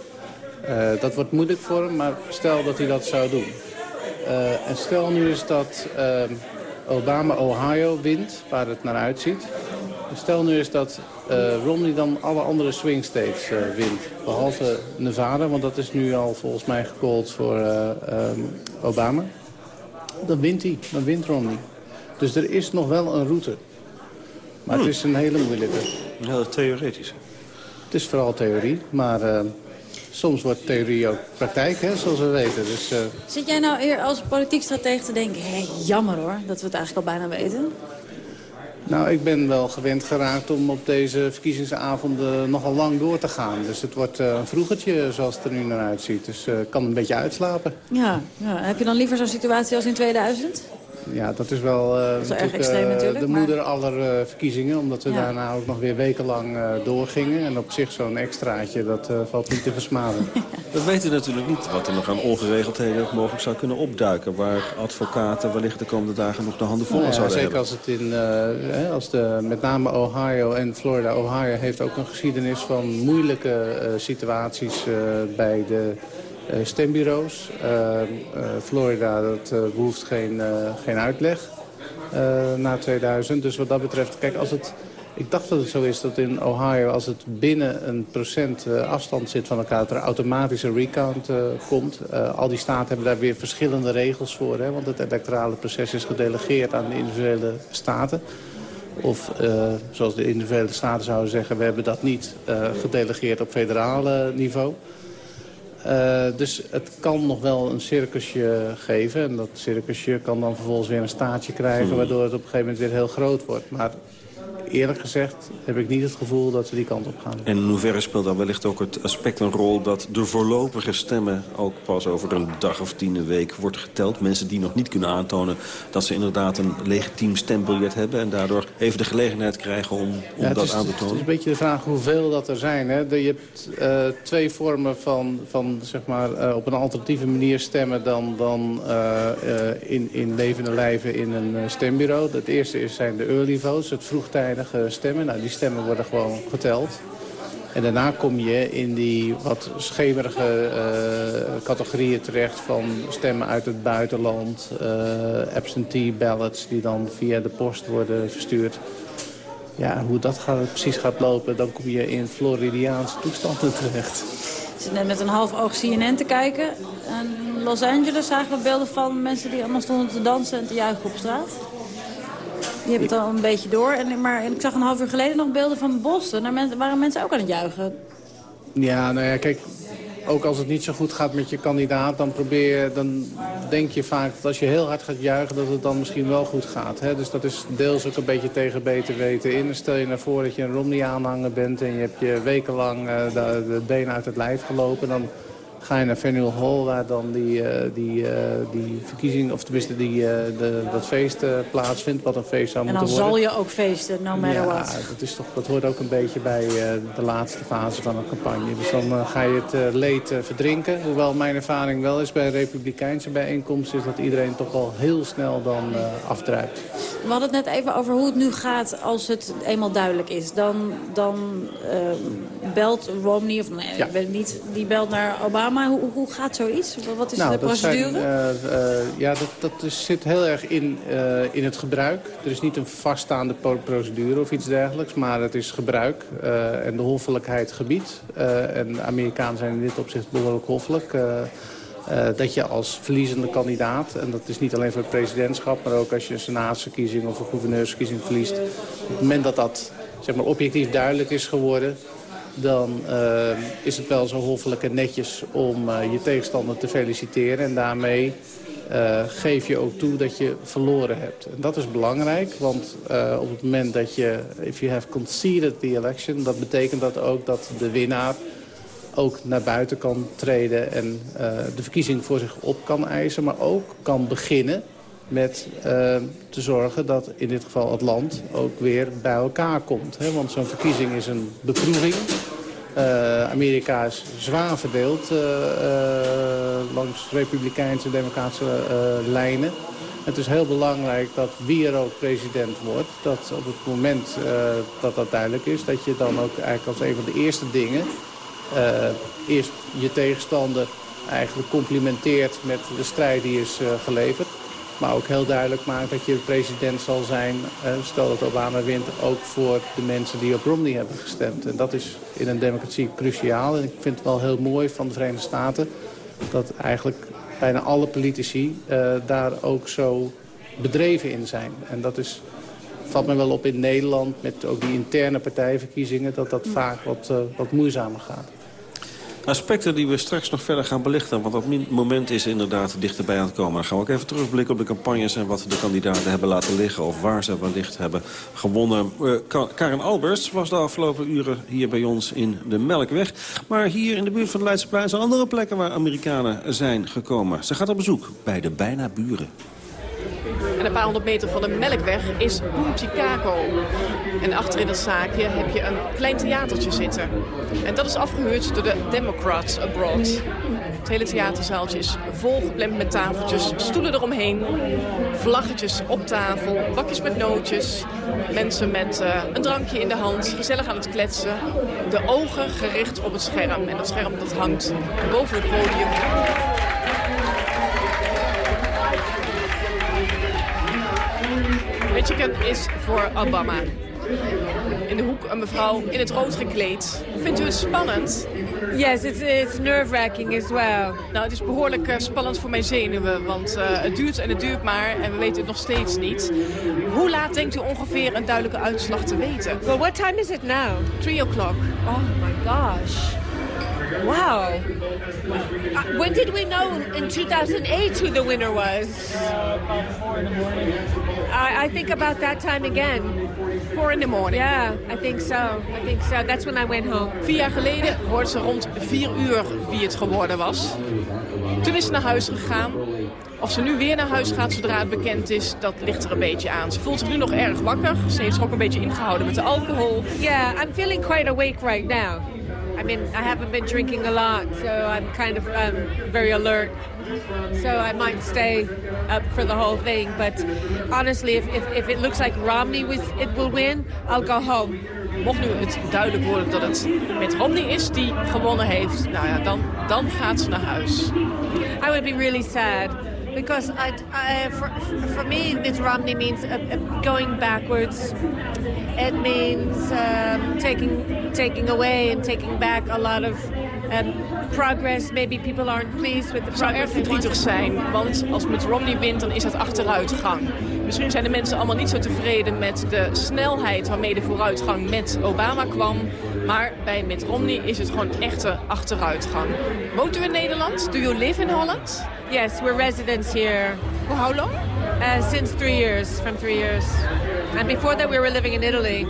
Uh, dat wordt moeilijk voor hem, maar stel dat hij dat zou doen. Uh, en stel nu eens dat uh, Obama Ohio wint, waar het naar uitziet. Stel nu eens dat Romney dan alle andere swing states wint. Behalve Nevada, want dat is nu al volgens mij gecallt voor um, Obama. Dan wint hij, dan wint Romney. Dus er is nog wel een route. Maar hmm. het is een hele moeilijke. Heel theoretisch. Het is vooral theorie, maar soms wordt theorie ook praktijk, hè, zoals we weten. Dus, uh... Zit jij nou eer als politiek stratege te denken... hé, jammer hoor, dat we het eigenlijk al bijna weten? Nou, ik ben wel gewend geraakt om op deze verkiezingsavonden nogal lang door te gaan. Dus het wordt uh, een vroegertje zoals het er nu naar uitziet. Dus ik uh, kan een beetje uitslapen. Ja, ja, heb je dan liever zo'n situatie als in 2000? Ja, dat is wel, uh, is erg extreem, natuurlijk, de maar... moeder aller verkiezingen. Omdat we ja. daarna ook nog weer wekenlang doorgingen. En op zich zo'n extraatje, dat valt niet te versmaden. *laughs* Dat weten we natuurlijk niet. Wat er nog aan ongeregeldheden mogelijk zou kunnen opduiken. Waar advocaten wellicht de komende dagen nog de handen vol nou, ja, zouden zeker hebben. als het in, als de, met name Ohio en Florida. Ohio heeft ook een geschiedenis van moeilijke situaties bij de stembureaus. Uh, uh, Florida, dat behoeft geen, geen uitleg na 2000. Dus wat dat betreft, kijk, als het... Ik dacht dat het zo is dat in Ohio, als het binnen een procent afstand zit van elkaar... er automatisch een recount komt. al die staten hebben daar weer verschillende regels voor. Hè, want het electorale proces is gedelegeerd aan de individuele staten. Of zoals de individuele staten zouden zeggen, we hebben dat niet gedelegeerd op federaal niveau. Uh, dus het kan nog wel een circusje geven. En dat circusje kan dan vervolgens weer een staartje krijgen... Hmm. waardoor het op een gegeven moment weer heel groot wordt. Maar eerlijk gezegd heb ik niet het gevoel dat we die kant op gaan. En in hoeverre speelt dan wellicht ook het aspect een rol... dat de voorlopige stemmen ook pas over een dag of tien een week wordt geteld? Mensen die nog niet kunnen aantonen dat ze inderdaad een legitiem stembiljet hebben... en daardoor even de gelegenheid krijgen om, om ja, dat is, aan te Het tonen? is een beetje de vraag hoeveel dat er zijn. Hè? Je hebt uh, twee vormen van, van zeg maar, uh, op een alternatieve manier stemmen... dan, dan uh, in, in levende lijven in een stembureau. Het eerste is, zijn de early votes, het vroegtijdige stemmen. Nou, die stemmen worden gewoon geteld. En daarna kom je in die wat schemerige uh, categorieën terecht van stemmen uit het buitenland. Uh, absentee ballots die dan via de post worden verstuurd. Ja, hoe dat gaat, precies gaat lopen, dan kom je in Floridiaanse toestanden terecht. Ik zit net met een half oog CNN te kijken. Los Angeles zagen we beelden van mensen die allemaal stonden te dansen en te juichen op straat. Die hebben het al een beetje door. En, maar en ik zag een half uur geleden nog beelden van Boston. Daar waren mensen ook aan het juichen. Ja, nou ja, kijk, ook als het niet zo goed gaat met je kandidaat... dan, probeer, je- dan denk je vaak dat als je heel hard gaat juichen... dat het dan misschien wel goed gaat. Hè? Dus dat is deels ook een beetje tegen beter weten in. Stel je nou voor dat je een Romney-aanhanger bent... en je hebt je wekenlang uh, de, de benen uit het lijf gelopen... dan ga je naar Faneuil Hall, waar dan die, uh, die, uh, die verkiezing... of tenminste die, uh, de, dat feest plaatsvindt, wat een feest zou En moeten dan worden. zal je ook feesten, no matter ja, what. Dat, is toch, dat hoort ook een beetje bij de laatste fase van een campagne. Dus dan ga je het leed verdrinken. Hoewel mijn ervaring wel is bij republikeinse bijeenkomsten... is dat iedereen toch wel heel snel dan afdruipt. We hadden het net even over hoe het nu gaat als het eenmaal duidelijk is. Dan, dan belt Romney, of nee, Ja. ik weet het niet, die belt naar Obama. Hoe, hoe gaat zoiets? Wat is nou, de dat procedure? Zijn, uh, uh, ja, dat, dat is, zit heel erg in, uh, in het gebruik. Er is niet een vaststaande procedure of iets dergelijks, maar het is gebruik. en de hoffelijkheid gebiedt. en de Amerikanen zijn in dit opzicht behoorlijk hoffelijk. Uh, dat je als verliezende kandidaat, en dat is niet alleen voor het presidentschap... maar ook als je een senaatsverkiezing of een gouverneursverkiezing verliest... op het moment dat dat zeg maar, objectief duidelijk is geworden... dan uh, is het wel zo hoffelijk en netjes om uh, je tegenstander te feliciteren... en daarmee geef je ook toe dat je verloren hebt. En dat is belangrijk, want op het moment dat je... if you have conceded the election, dat betekent dat ook dat de winnaar ook naar buiten kan treden en de verkiezing voor zich op kan eisen... maar ook kan beginnen met uh, te zorgen dat in dit geval het land ook weer bij elkaar komt. Hè? Want zo'n verkiezing is een beproeving. Uh, Amerika is zwaar verdeeld langs republikeinse en democratische lijnen. Het is heel belangrijk dat wie er ook president wordt... dat op het moment dat dat duidelijk is... dat je dan ook eigenlijk als een van de eerste dingen... Eerst je tegenstander eigenlijk complimenteert met de strijd die is geleverd. Maar ook heel duidelijk maakt dat je president zal zijn, uh, stel dat Obama wint, ook voor de mensen die op Romney hebben gestemd. En dat is in een democratie cruciaal. En ik vind het wel heel mooi van de Verenigde Staten dat eigenlijk bijna alle politici daar ook zo bedreven in zijn. En dat is valt me wel op in Nederland met ook die interne partijverkiezingen... dat dat vaak wat, uh, wat moeizamer gaat. Aspecten die we straks nog verder gaan belichten. Want dat moment is inderdaad dichterbij aan het komen. Dan gaan we ook even terugblikken op de campagnes... en wat de kandidaten hebben laten liggen of waar ze wellicht hebben gewonnen. Uh, Karen Albers was de afgelopen uren hier bij ons in de Melkweg. Maar hier in de buurt van het Leidseplein zijn andere plekken... waar Amerikanen zijn gekomen. Ze gaat op bezoek bij de bijna buren. En een paar honderd meter van de Melkweg is Chicago. En achter in het zaakje heb je een klein theatertje zitten. En dat is afgehuurd door de Democrats Abroad. Het hele theaterzaaltje is volgeplemd met tafeltjes, stoelen eromheen, vlaggetjes op tafel, bakjes met nootjes, mensen met uh, een drankje in de hand, gezellig aan het kletsen, de ogen gericht op het scherm. En dat scherm dat hangt boven het podium. Michigan is voor Obama. In de hoek een mevrouw in het rood gekleed. Vindt u het spannend? Yes, it's, it's nerve-wracking as well. Nou, het is behoorlijk uh, spannend voor mijn zenuwen, want uh, het duurt en het duurt maar en we weten het nog steeds niet. Hoe laat denkt u ongeveer een duidelijke uitslag te weten? Well, what time is it now? 3 o'clock. Oh my gosh. Wow. Uh, when did we know in 2008 who the winner was? I, I think about that time again. Four in the morning. Yeah, I think so. I think so. That's when I went home. Vier jaar geleden hoorde ze rond vier uur wie het geworden was. Toen is ze naar huis gegaan. Of ze nu weer naar huis gaat zodra het bekend is, dat ligt er een beetje aan. Ze voelt zich nu nog erg wakker. Ze heeft zich ook een beetje ingehouden met de alcohol. Yeah, I'm feeling quite awake right now. I mean, I haven't been drinking a lot, so I'm kind of um, very alert. So I might stay up for the whole thing. But honestly, if, if, if it looks like Romney was, it will win, I'll go home. Mocht nu het duidelijk worden dat het met Romney is die gewonnen heeft, nou ja, dan, dan gaat ze naar huis. I would be really sad. Because I, I, for, for me, Mitt Romney means uh, uh, going backwards. It means um, taking taking away and taking back a lot of um, progress. Maybe people aren't pleased with the progress. Het zou erg verdrietig zijn, want als Mitt Romney wint, dan is dat achteruitgang. Misschien zijn de mensen allemaal niet zo tevreden met de snelheid waarmee de vooruitgang met Obama kwam. Maar bij Mitt Romney is het gewoon echte achteruitgang. Woont u in Nederland? Do you live in Holland? Yes, we're residents here. For how long? Uh, since three years, from three years. And before that we were living in Italy.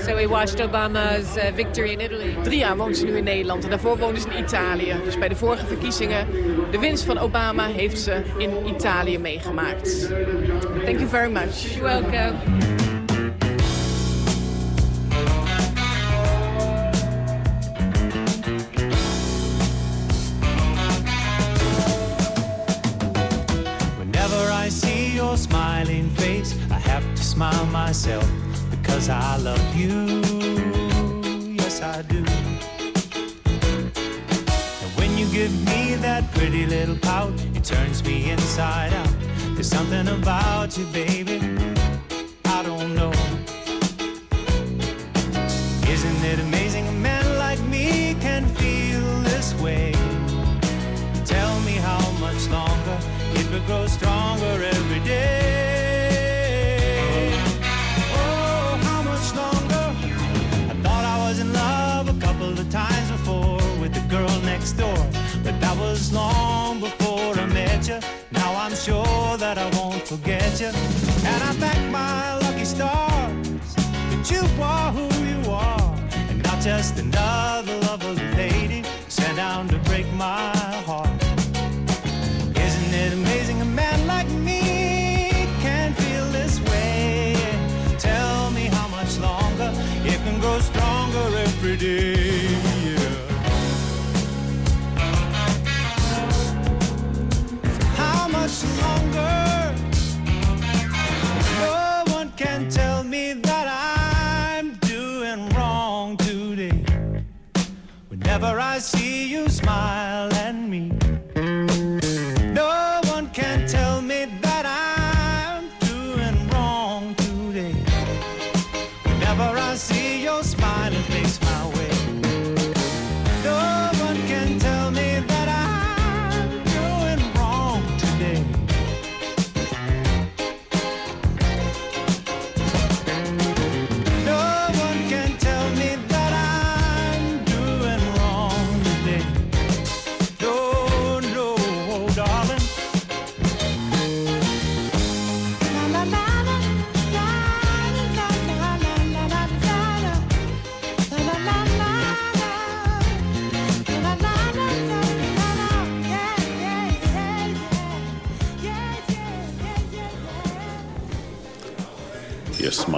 So we watched Obama's uh, victory in Italy. Drie jaar woont ze nu in Nederland en daarvoor woonde ze in Italië. Dus bij de vorige verkiezingen, de winst van Obama heeft ze in Italië meegemaakt. Thank you very much. You're welcome. Because I love you. Yes, I do. And when you give me that pretty little pout, it turns me inside out. There's something about you, baby. You, and I thank my lucky stars. That you are who you are, and not just another lovely lady. Sent down to break my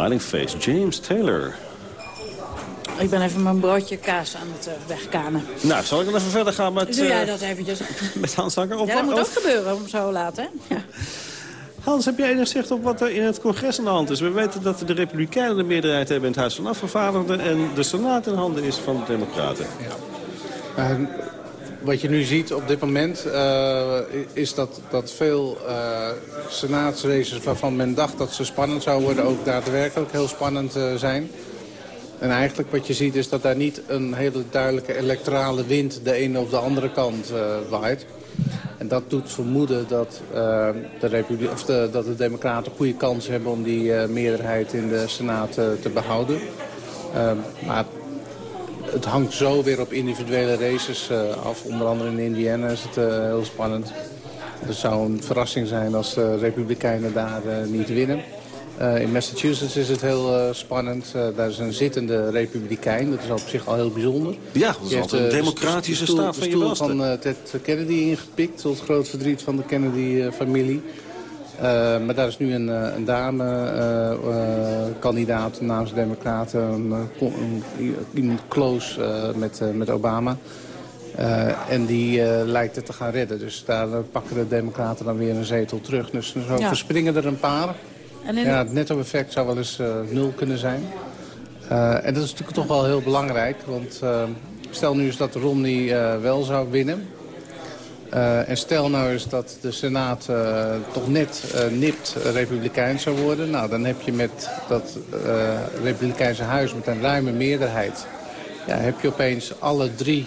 Smiling Face, James Taylor. Ik ben even mijn broodje kaas aan het uh, wegkanen. Nou, zal ik dan even verder gaan met... Doe jij dat eventjes? *laughs* met Hans Zanger? ja, dat moet ook gebeuren om zo laat, hè? Ja. Hans, heb jij enig zicht op wat er in het congres aan de hand is? We weten dat de Republikeinen de meerderheid hebben in het Huis van Afgevaardigden... en de Senaat in handen is van de Democraten. Ja. Uh, wat je nu ziet op dit moment uh, is dat, dat veel uh, senaatsraces waarvan men dacht dat ze spannend zouden worden... ook daadwerkelijk heel spannend zijn. En eigenlijk wat je ziet is dat daar niet een hele duidelijke electorale wind de ene of de andere kant waait. En dat doet vermoeden dat, de, of de, dat de democraten goede kans hebben om die meerderheid in de Senaat te behouden. Maar het hangt zo weer op individuele races af. Onder andere in Indiana is het heel spannend. Het zou een verrassing zijn als de Republikeinen daar niet winnen. Uh, in Massachusetts is het heel uh, spannend. Uh, daar is een zittende republikein. Dat is op zich al heel bijzonder. Ja, dat is altijd een democratische de stoel, staat van je welste. van Ted Kennedy ingepikt. Tot groot verdriet van de Kennedy-familie. Maar daar is nu een, een dame-kandidaat namens de Democraten. Een, iemand close met, met Obama. en die lijkt het te gaan redden. Dus daar pakken de Democraten dan weer een zetel terug. Dus zo ja. verspringen er een paar. En Ja, het netto-effect zou wel eens nul kunnen zijn. En dat is natuurlijk toch wel heel belangrijk. Want stel nu eens dat Romney wel zou winnen. En stel nou eens dat de Senaat toch net nipt republikein zou worden. Nou, dan heb je met dat republikeinse huis met een ruime meerderheid... Ja, heb je opeens alle drie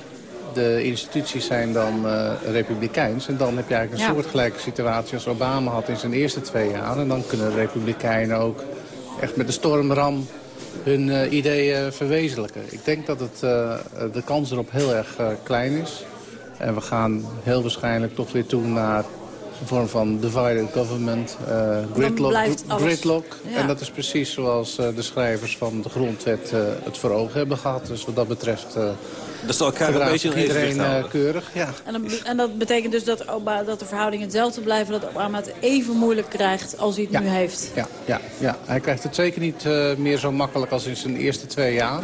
de instituties zijn dan uh, republikeins. En dan heb je eigenlijk een ja. soortgelijke situatie als Obama had in zijn eerste twee jaar. En dan kunnen republikeinen ook echt met de stormram hun uh, ideeën verwezenlijken. Ik denk dat het, uh, de kans erop heel erg klein is. En we gaan heel waarschijnlijk toch weer toe naar een vorm van divided government, uh, gridlock. gridlock. Ja. En dat is precies zoals uh, de schrijvers van de grondwet uh, het voor ogen hebben gehad. Dus wat dat betreft dat zal elkaar een beetje iedereen keurig. Ja. En, dat, en dat betekent dus dat, Obama, dat de verhoudingen hetzelfde blijven. Dat Obama het even moeilijk krijgt als hij het ja. nu heeft. Ja, ja, ja, hij krijgt het zeker niet meer zo makkelijk als in zijn eerste twee jaar.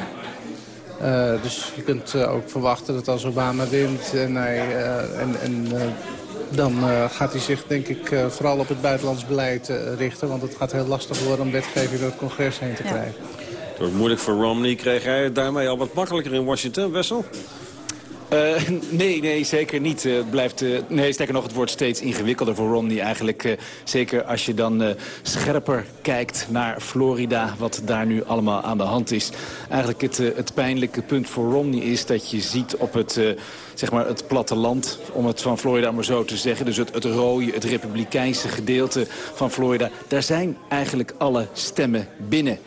Uh, dus je kunt uh, ook verwachten dat als Obama wint en, hij, uh, en, en dan gaat hij zich denk ik vooral op het buitenlands beleid richten. Want het gaat heel lastig worden om wetgeving door het congres heen te ja. krijgen. Het wordt moeilijk voor Romney. Kreeg hij daarmee al wat makkelijker in Washington, Wessel? Uh, *laughs* nee, nee, zeker niet. Uh, blijft, uh, nee, sterker nog, het wordt steeds ingewikkelder voor Romney eigenlijk. zeker als je dan scherper kijkt naar Florida, wat daar nu allemaal aan de hand is. Eigenlijk het, het pijnlijke punt voor Romney is dat je ziet op het, zeg maar het platteland, om het van Florida maar zo te zeggen. Dus het, het rode, het republikeinse gedeelte van Florida. Daar zijn eigenlijk alle stemmen binnen.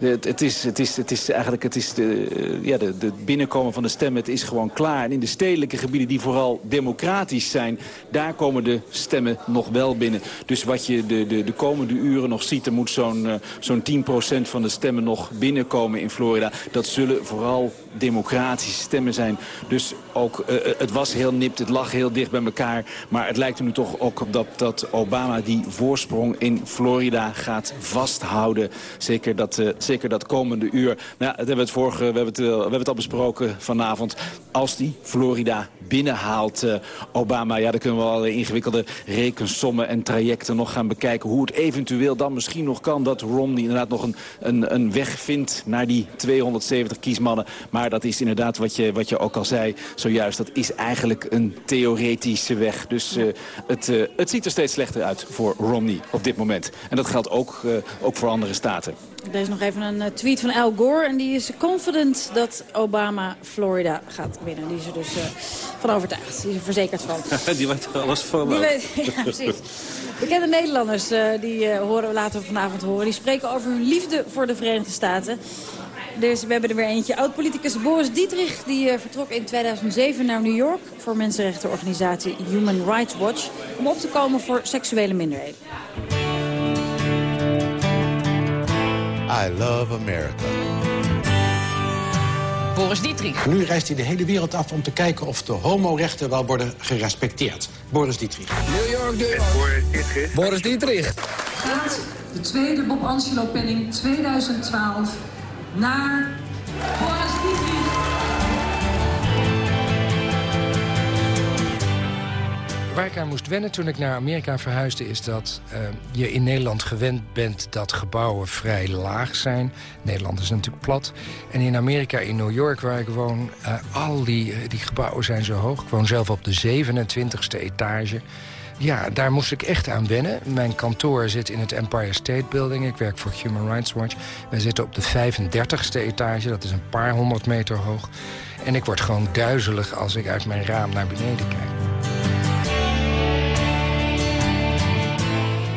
Het, het, is, het, is, het is eigenlijk het is de, ja, de, binnenkomen van de stemmen. Het is gewoon klaar. En in de stedelijke gebieden die vooral democratisch zijn... daar komen de stemmen nog wel binnen. Dus wat je de, de, de komende uren nog ziet... er moet zo'n uh, zo'n 10% van de stemmen nog binnenkomen in Florida. Dat zullen vooral democratische stemmen zijn. Dus ook, uh, het was heel nipt, het lag heel dicht bij elkaar. Maar het lijkt er nu toch ook op dat, dat Obama die voorsprong in Florida gaat vasthouden. Zeker dat... Uh, zeker dat komende uur. Nou, ja, hebben we, het vorige, we, hebben het, we hebben het al besproken vanavond. Als die Florida binnenhaalt, Obama... ja, dan kunnen we al ingewikkelde rekensommen en trajecten nog gaan bekijken. Hoe het eventueel dan misschien nog kan dat Romney inderdaad nog een, een, een weg vindt... naar die 270 kiesmannen. Maar dat is inderdaad wat je, wat je ook al zei zojuist. Dat is eigenlijk een theoretische weg. Dus uh, het, uh, het ziet er steeds slechter uit voor Romney op dit moment. En dat geldt ook, uh, ook voor andere staten. Er is nog even een uh, tweet van Al Gore. En die is confident dat Obama Florida gaat winnen. Die is er dus uh, van overtuigd. Die is er verzekerd van. *laughs* die weet er alles van. Die weet, *laughs* ja, precies. Bekende Nederlanders, uh, die horen we later vanavond horen. Die spreken over hun liefde voor de Verenigde Staten. Dus we hebben er weer eentje. Oud-politicus Boris Dietrich die, uh, vertrok in 2007 naar New York... voor mensenrechtenorganisatie Human Rights Watch... om op te komen voor seksuele minderheden. I love America. Boris Dietrich. Nu reist hij de hele wereld af om te kijken of de homorechten wel worden gerespecteerd. Boris Dietrich. New York, New York. Boris Dietrich. Boris Dietrich. de tweede Bob Angelo Penning 2012 naar Boris. Waar ik aan moest wennen toen ik naar Amerika verhuisde... is dat uh, je in Nederland gewend bent dat gebouwen vrij laag zijn. Nederland is natuurlijk plat. En in Amerika, in New York, waar ik woon... Uh, al die, die gebouwen zijn zo hoog. Ik woon zelf op de 27e etage. Ja, daar moest ik echt aan wennen. Mijn kantoor zit in het Empire State Building. Ik werk voor Human Rights Watch. Wij zitten op de 35e etage. Dat is een paar honderd meter hoog. En ik word gewoon duizelig als ik uit mijn raam naar beneden kijk.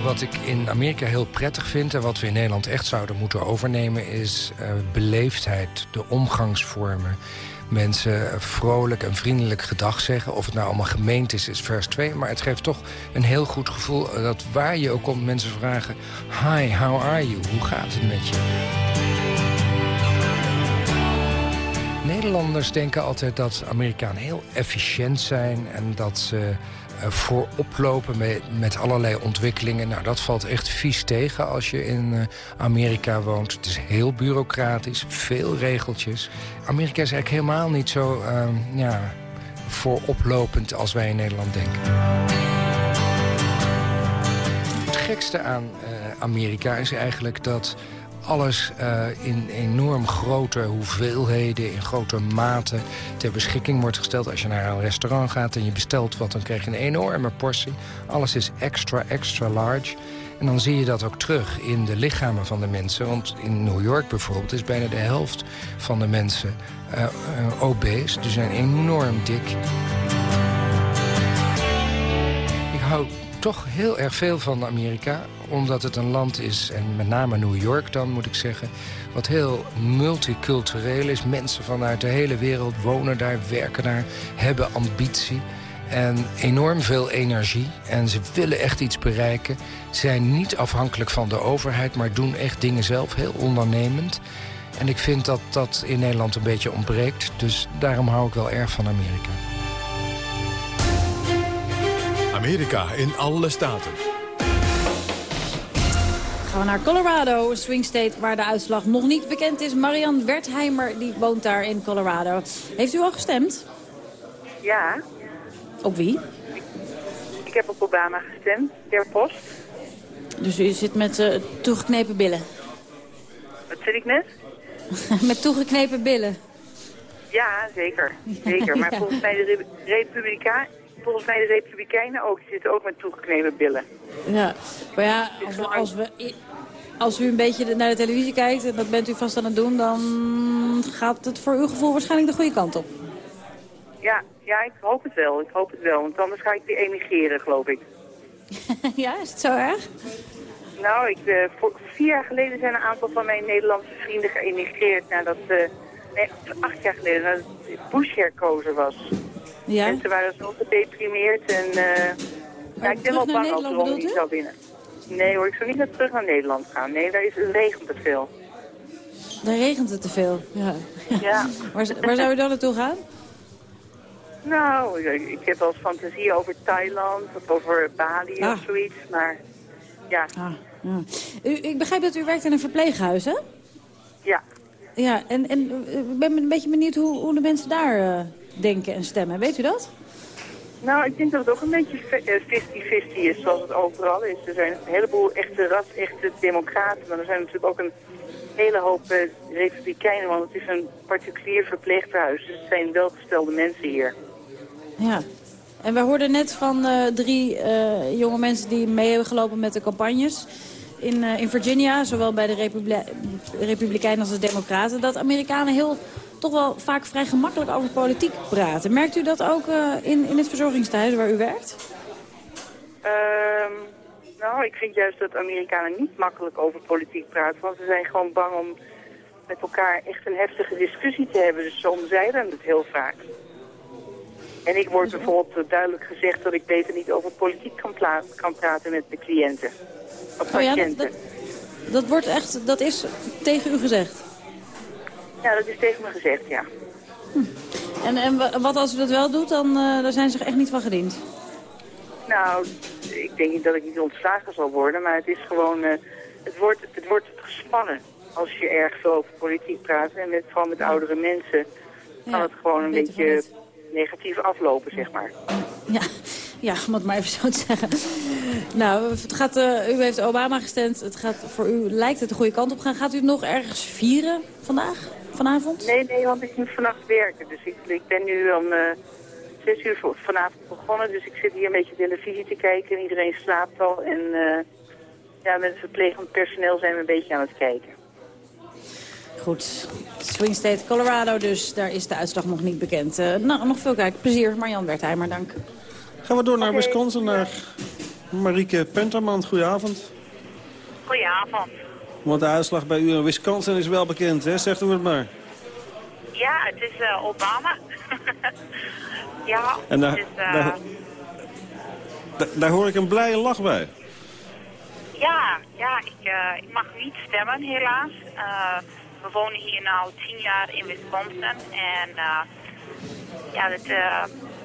Wat ik in Amerika heel prettig vind... en wat we in Nederland echt zouden moeten overnemen... is uh, beleefdheid, de omgangsvormen. Mensen vrolijk en vriendelijk gedag zeggen. Of het nou allemaal gemeend is, is vers 2. Maar het geeft toch een heel goed gevoel... dat waar je ook komt mensen vragen... Hi, how are you? Hoe gaat het met je? Nederlanders denken altijd dat Amerikanen heel efficiënt zijn... en dat ze voorop lopen met, met allerlei ontwikkelingen. Nou, dat valt echt vies tegen als je in uh, Amerika woont. Het is heel bureaucratisch, veel regeltjes. Amerika is eigenlijk helemaal niet zo uh, ja, vooroplopend als wij in Nederland denken. Het gekste aan Amerika is eigenlijk dat alles uh, in enorm grote hoeveelheden, in grote mate ter beschikking wordt gesteld. Als je naar een restaurant gaat en je bestelt wat, dan krijg je een enorme portie. Alles is extra, extra large. En dan zie je dat ook terug in de lichamen van de mensen. Want in New York bijvoorbeeld is bijna de helft van de mensen uh, obese. Die zijn enorm dik. Ik hou toch heel erg veel van Amerika omdat het een land is, en met name New York dan moet ik zeggen... wat heel multicultureel is. Mensen vanuit de hele wereld wonen daar, werken daar, hebben ambitie... En enorm veel energie. En ze willen echt iets bereiken. Zijn niet afhankelijk van de overheid, maar doen echt dingen zelf. Heel ondernemend. En ik vind dat dat in Nederland een beetje ontbreekt. Dus daarom hou ik wel erg van Amerika. Amerika in alle staten. Gaan we naar Colorado, een swing state waar de uitslag nog niet bekend is. Marian Wertheimer die woont daar in Colorado. Heeft u al gestemd? Ja. Op wie? Ik heb op Obama gestemd, per post. Dus u zit met uh, toegeknepen billen? Wat zit ik net? *laughs* met toegeknepen billen? Ja, zeker. zeker. *laughs* Maar Ja. volgens mij de Republikeinen volgens mij de Republikeinen ook. Die zitten ook met toegeknepen billen. Ja, maar ja, als, we, als, we, als u een beetje naar de televisie kijkt, en dat bent u vast aan het doen, dan gaat het voor uw gevoel waarschijnlijk de goede kant op. Ja, ja, ik hoop het wel. Ik hoop het wel. Want anders ga ik weer emigreren, geloof ik. *laughs* ja, is het zo erg? Nou, ik, eh, voor, vier jaar geleden zijn een aantal van mijn Nederlandse vrienden geëmigreerd nadat, eh, nee, acht jaar geleden, nadat Bush herkozen was. Ja? Mensen waren zo gedeprimeerd en uh, ja, ik ben wel bang als bedoelt niet zou winnen. Nee hoor, ik zou niet naar terug naar Nederland gaan. Nee, daar is, regent het veel. Dan regent het te veel. Ja. Ja. *laughs* waar, waar zou u dan naartoe gaan? Nou, ik, heb wel eens fantasie over Thailand of over Bali Ah. of zoiets, maar ja. Ja. U, ik begrijp dat u werkt in een verpleeghuis, hè? Ja. Ja, en, en eh, ik ben een beetje benieuwd hoe, hoe de mensen daar eh, denken en stemmen. Weet u dat? Nou, ik denk dat het ook een beetje fe- eh, 50-50 is, zoals het overal is. Er zijn een heleboel echte ras, echte democraten, maar er zijn natuurlijk ook een hele hoop eh, republikeinen, want het is een particulier verpleeghuis. Dus het zijn welgestelde mensen hier. Ja. En we hoorden net van eh, drie jonge mensen die mee hebben gelopen met de campagnes in, in Virginia, zowel bij de Republi- Republikeinen als de Democraten, dat Amerikanen heel toch wel vaak vrij gemakkelijk over politiek praten. Merkt u dat ook eh, in, in het verzorgingstehuis waar u werkt? Ehm, nou, ik vind juist dat Amerikanen niet makkelijk over politiek praten, want ze zijn gewoon bang om met elkaar echt een heftige discussie te hebben. Dus ze omzeilen het heel vaak. En ik word bijvoorbeeld duidelijk gezegd dat ik beter niet over politiek kan, kan praten met de cliënten. Of Oh ja, dat, patiënten. dat, dat wordt echt, dat is tegen u gezegd. Ja, dat is tegen me gezegd, ja. En, en wa- wat als u dat wel doet, dan eh, daar zijn ze echt niet van gediend. Nou, ik denk niet dat ik niet ontslagen zal worden, maar het is gewoon... eh, het, wordt, het wordt gespannen als je erg veel over politiek praat. En met, vooral met oudere mensen kan Ja, het gewoon een beetje negatief aflopen, zeg maar. Ja, ja, om het maar even zo te zeggen. Nou, het gaat, eh, u heeft Obama gestemd. Het gaat voor u, lijkt het de goede kant op gaan. Gaat u het nog ergens vieren vandaag, vanavond? Nee, nee, want ik moet vannacht werken. Dus ik, ik ben nu om eh, zes uur vanavond begonnen. Dus ik zit hier een beetje televisie te kijken en iedereen slaapt al. En eh, ja, met het verplegend personeel zijn we een beetje aan het kijken. Goed. Swing State, Colorado dus. Daar is de uitslag nog niet bekend. Eh, nou, nog veel kijk. Plezier. Marjan Wertheimer, dank. Gaan we door naar Wisconsin, naar Marieke Penterman. Goedenavond. Goedenavond. Want de uitslag bij u in Wisconsin is wel bekend, hè? Zegt u het maar. Ja, het is eh, Obama. *laughs* ja, En daar, het is... eh, daar, daar, daar hoor ik een blije lach bij. Ja, ja ik, eh, ik mag niet stemmen helaas. We wonen hier nu tien jaar in Wisconsin. En ja, dat,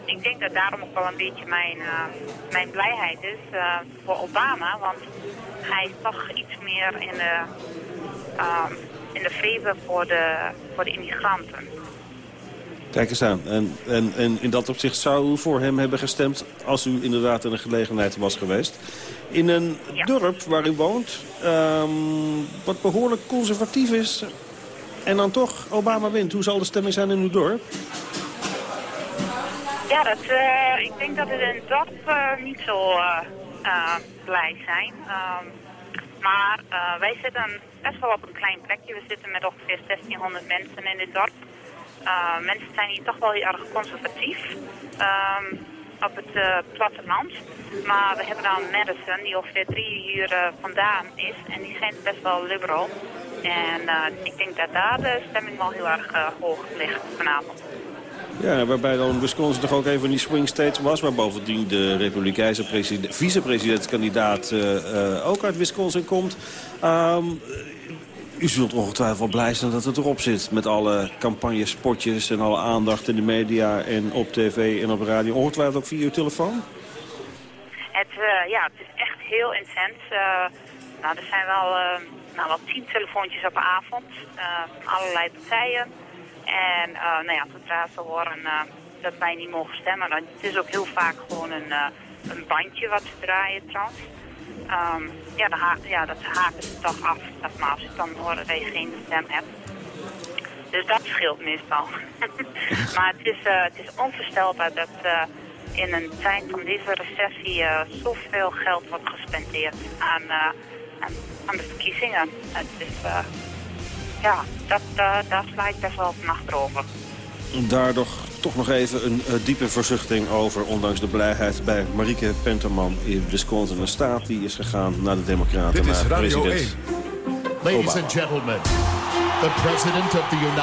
ik denk dat daarom ook wel een beetje mijn, eh, mijn blijheid is eh, voor Obama. Want hij is toch iets meer in de, ehm, in de favor voor de, voor de immigranten. Kijk eens aan. En, en, en in dat opzicht zou u voor hem hebben gestemd... als u inderdaad in de gelegenheid was geweest. In een dorp waar u woont, ehm, wat behoorlijk conservatief is... en dan toch Obama wint. Hoe zal de stemming zijn in uw dorp? Ja, dat, eh, ik denk dat het in het dorp niet zo eh, eh, blij zijn. Ehm, maar wij zitten best wel op een klein plekje. We zitten met ongeveer 1600 mensen in dit dorp. Mensen zijn hier toch wel heel erg conservatief ehm, op het platteland. Maar we hebben dan Madison, die ongeveer drie uur vandaan is. En die zijn best wel liberal. En ik denk dat daar de stemming wel heel erg hoog ligt vanavond. Ja, waarbij dan Wisconsin toch ook een die swing states was... waar bovendien de republikeinse president- vicepresidentskandidaat eh, eh, ook uit Wisconsin komt. Ehm, u zult ongetwijfeld blij zijn dat het erop zit... met alle campagnespotjes en alle aandacht in de media en op tv en op radio. Ongetwijfeld ook via uw telefoon? Het, eh, ja, het is echt heel intens. Nou, er zijn wel, nou, wel tien telefoontjes op de avond eh, van allerlei partijen. En eh, nou ja, zodra ze horen eh, dat wij niet mogen stemmen, dan het is ook heel vaak gewoon een, eh, een bandje wat ze draaien trouwens. Ehm, ja, ha ja, dat haken ze toch af, zeg maar, als je dan horen dat je geen stem hebt. Dus dat scheelt meestal. *laughs* maar het is, eh, het is onvoorstelbaar dat in een tijd van deze recessie zoveel geld wordt gespendeerd aan, aan, aan de verkiezingen. Het is, ja, dat, eh, daar sla ik best wel van achterover. Daardoor toch nog even een eh, diepe verzuchting over... ondanks de blijheid bij Marieke Penterman in Wisconsin. Een staat die is gegaan naar de Democraten. Dit is naar Radio president 1. Ladies Obama. and gentlemen, the President of the United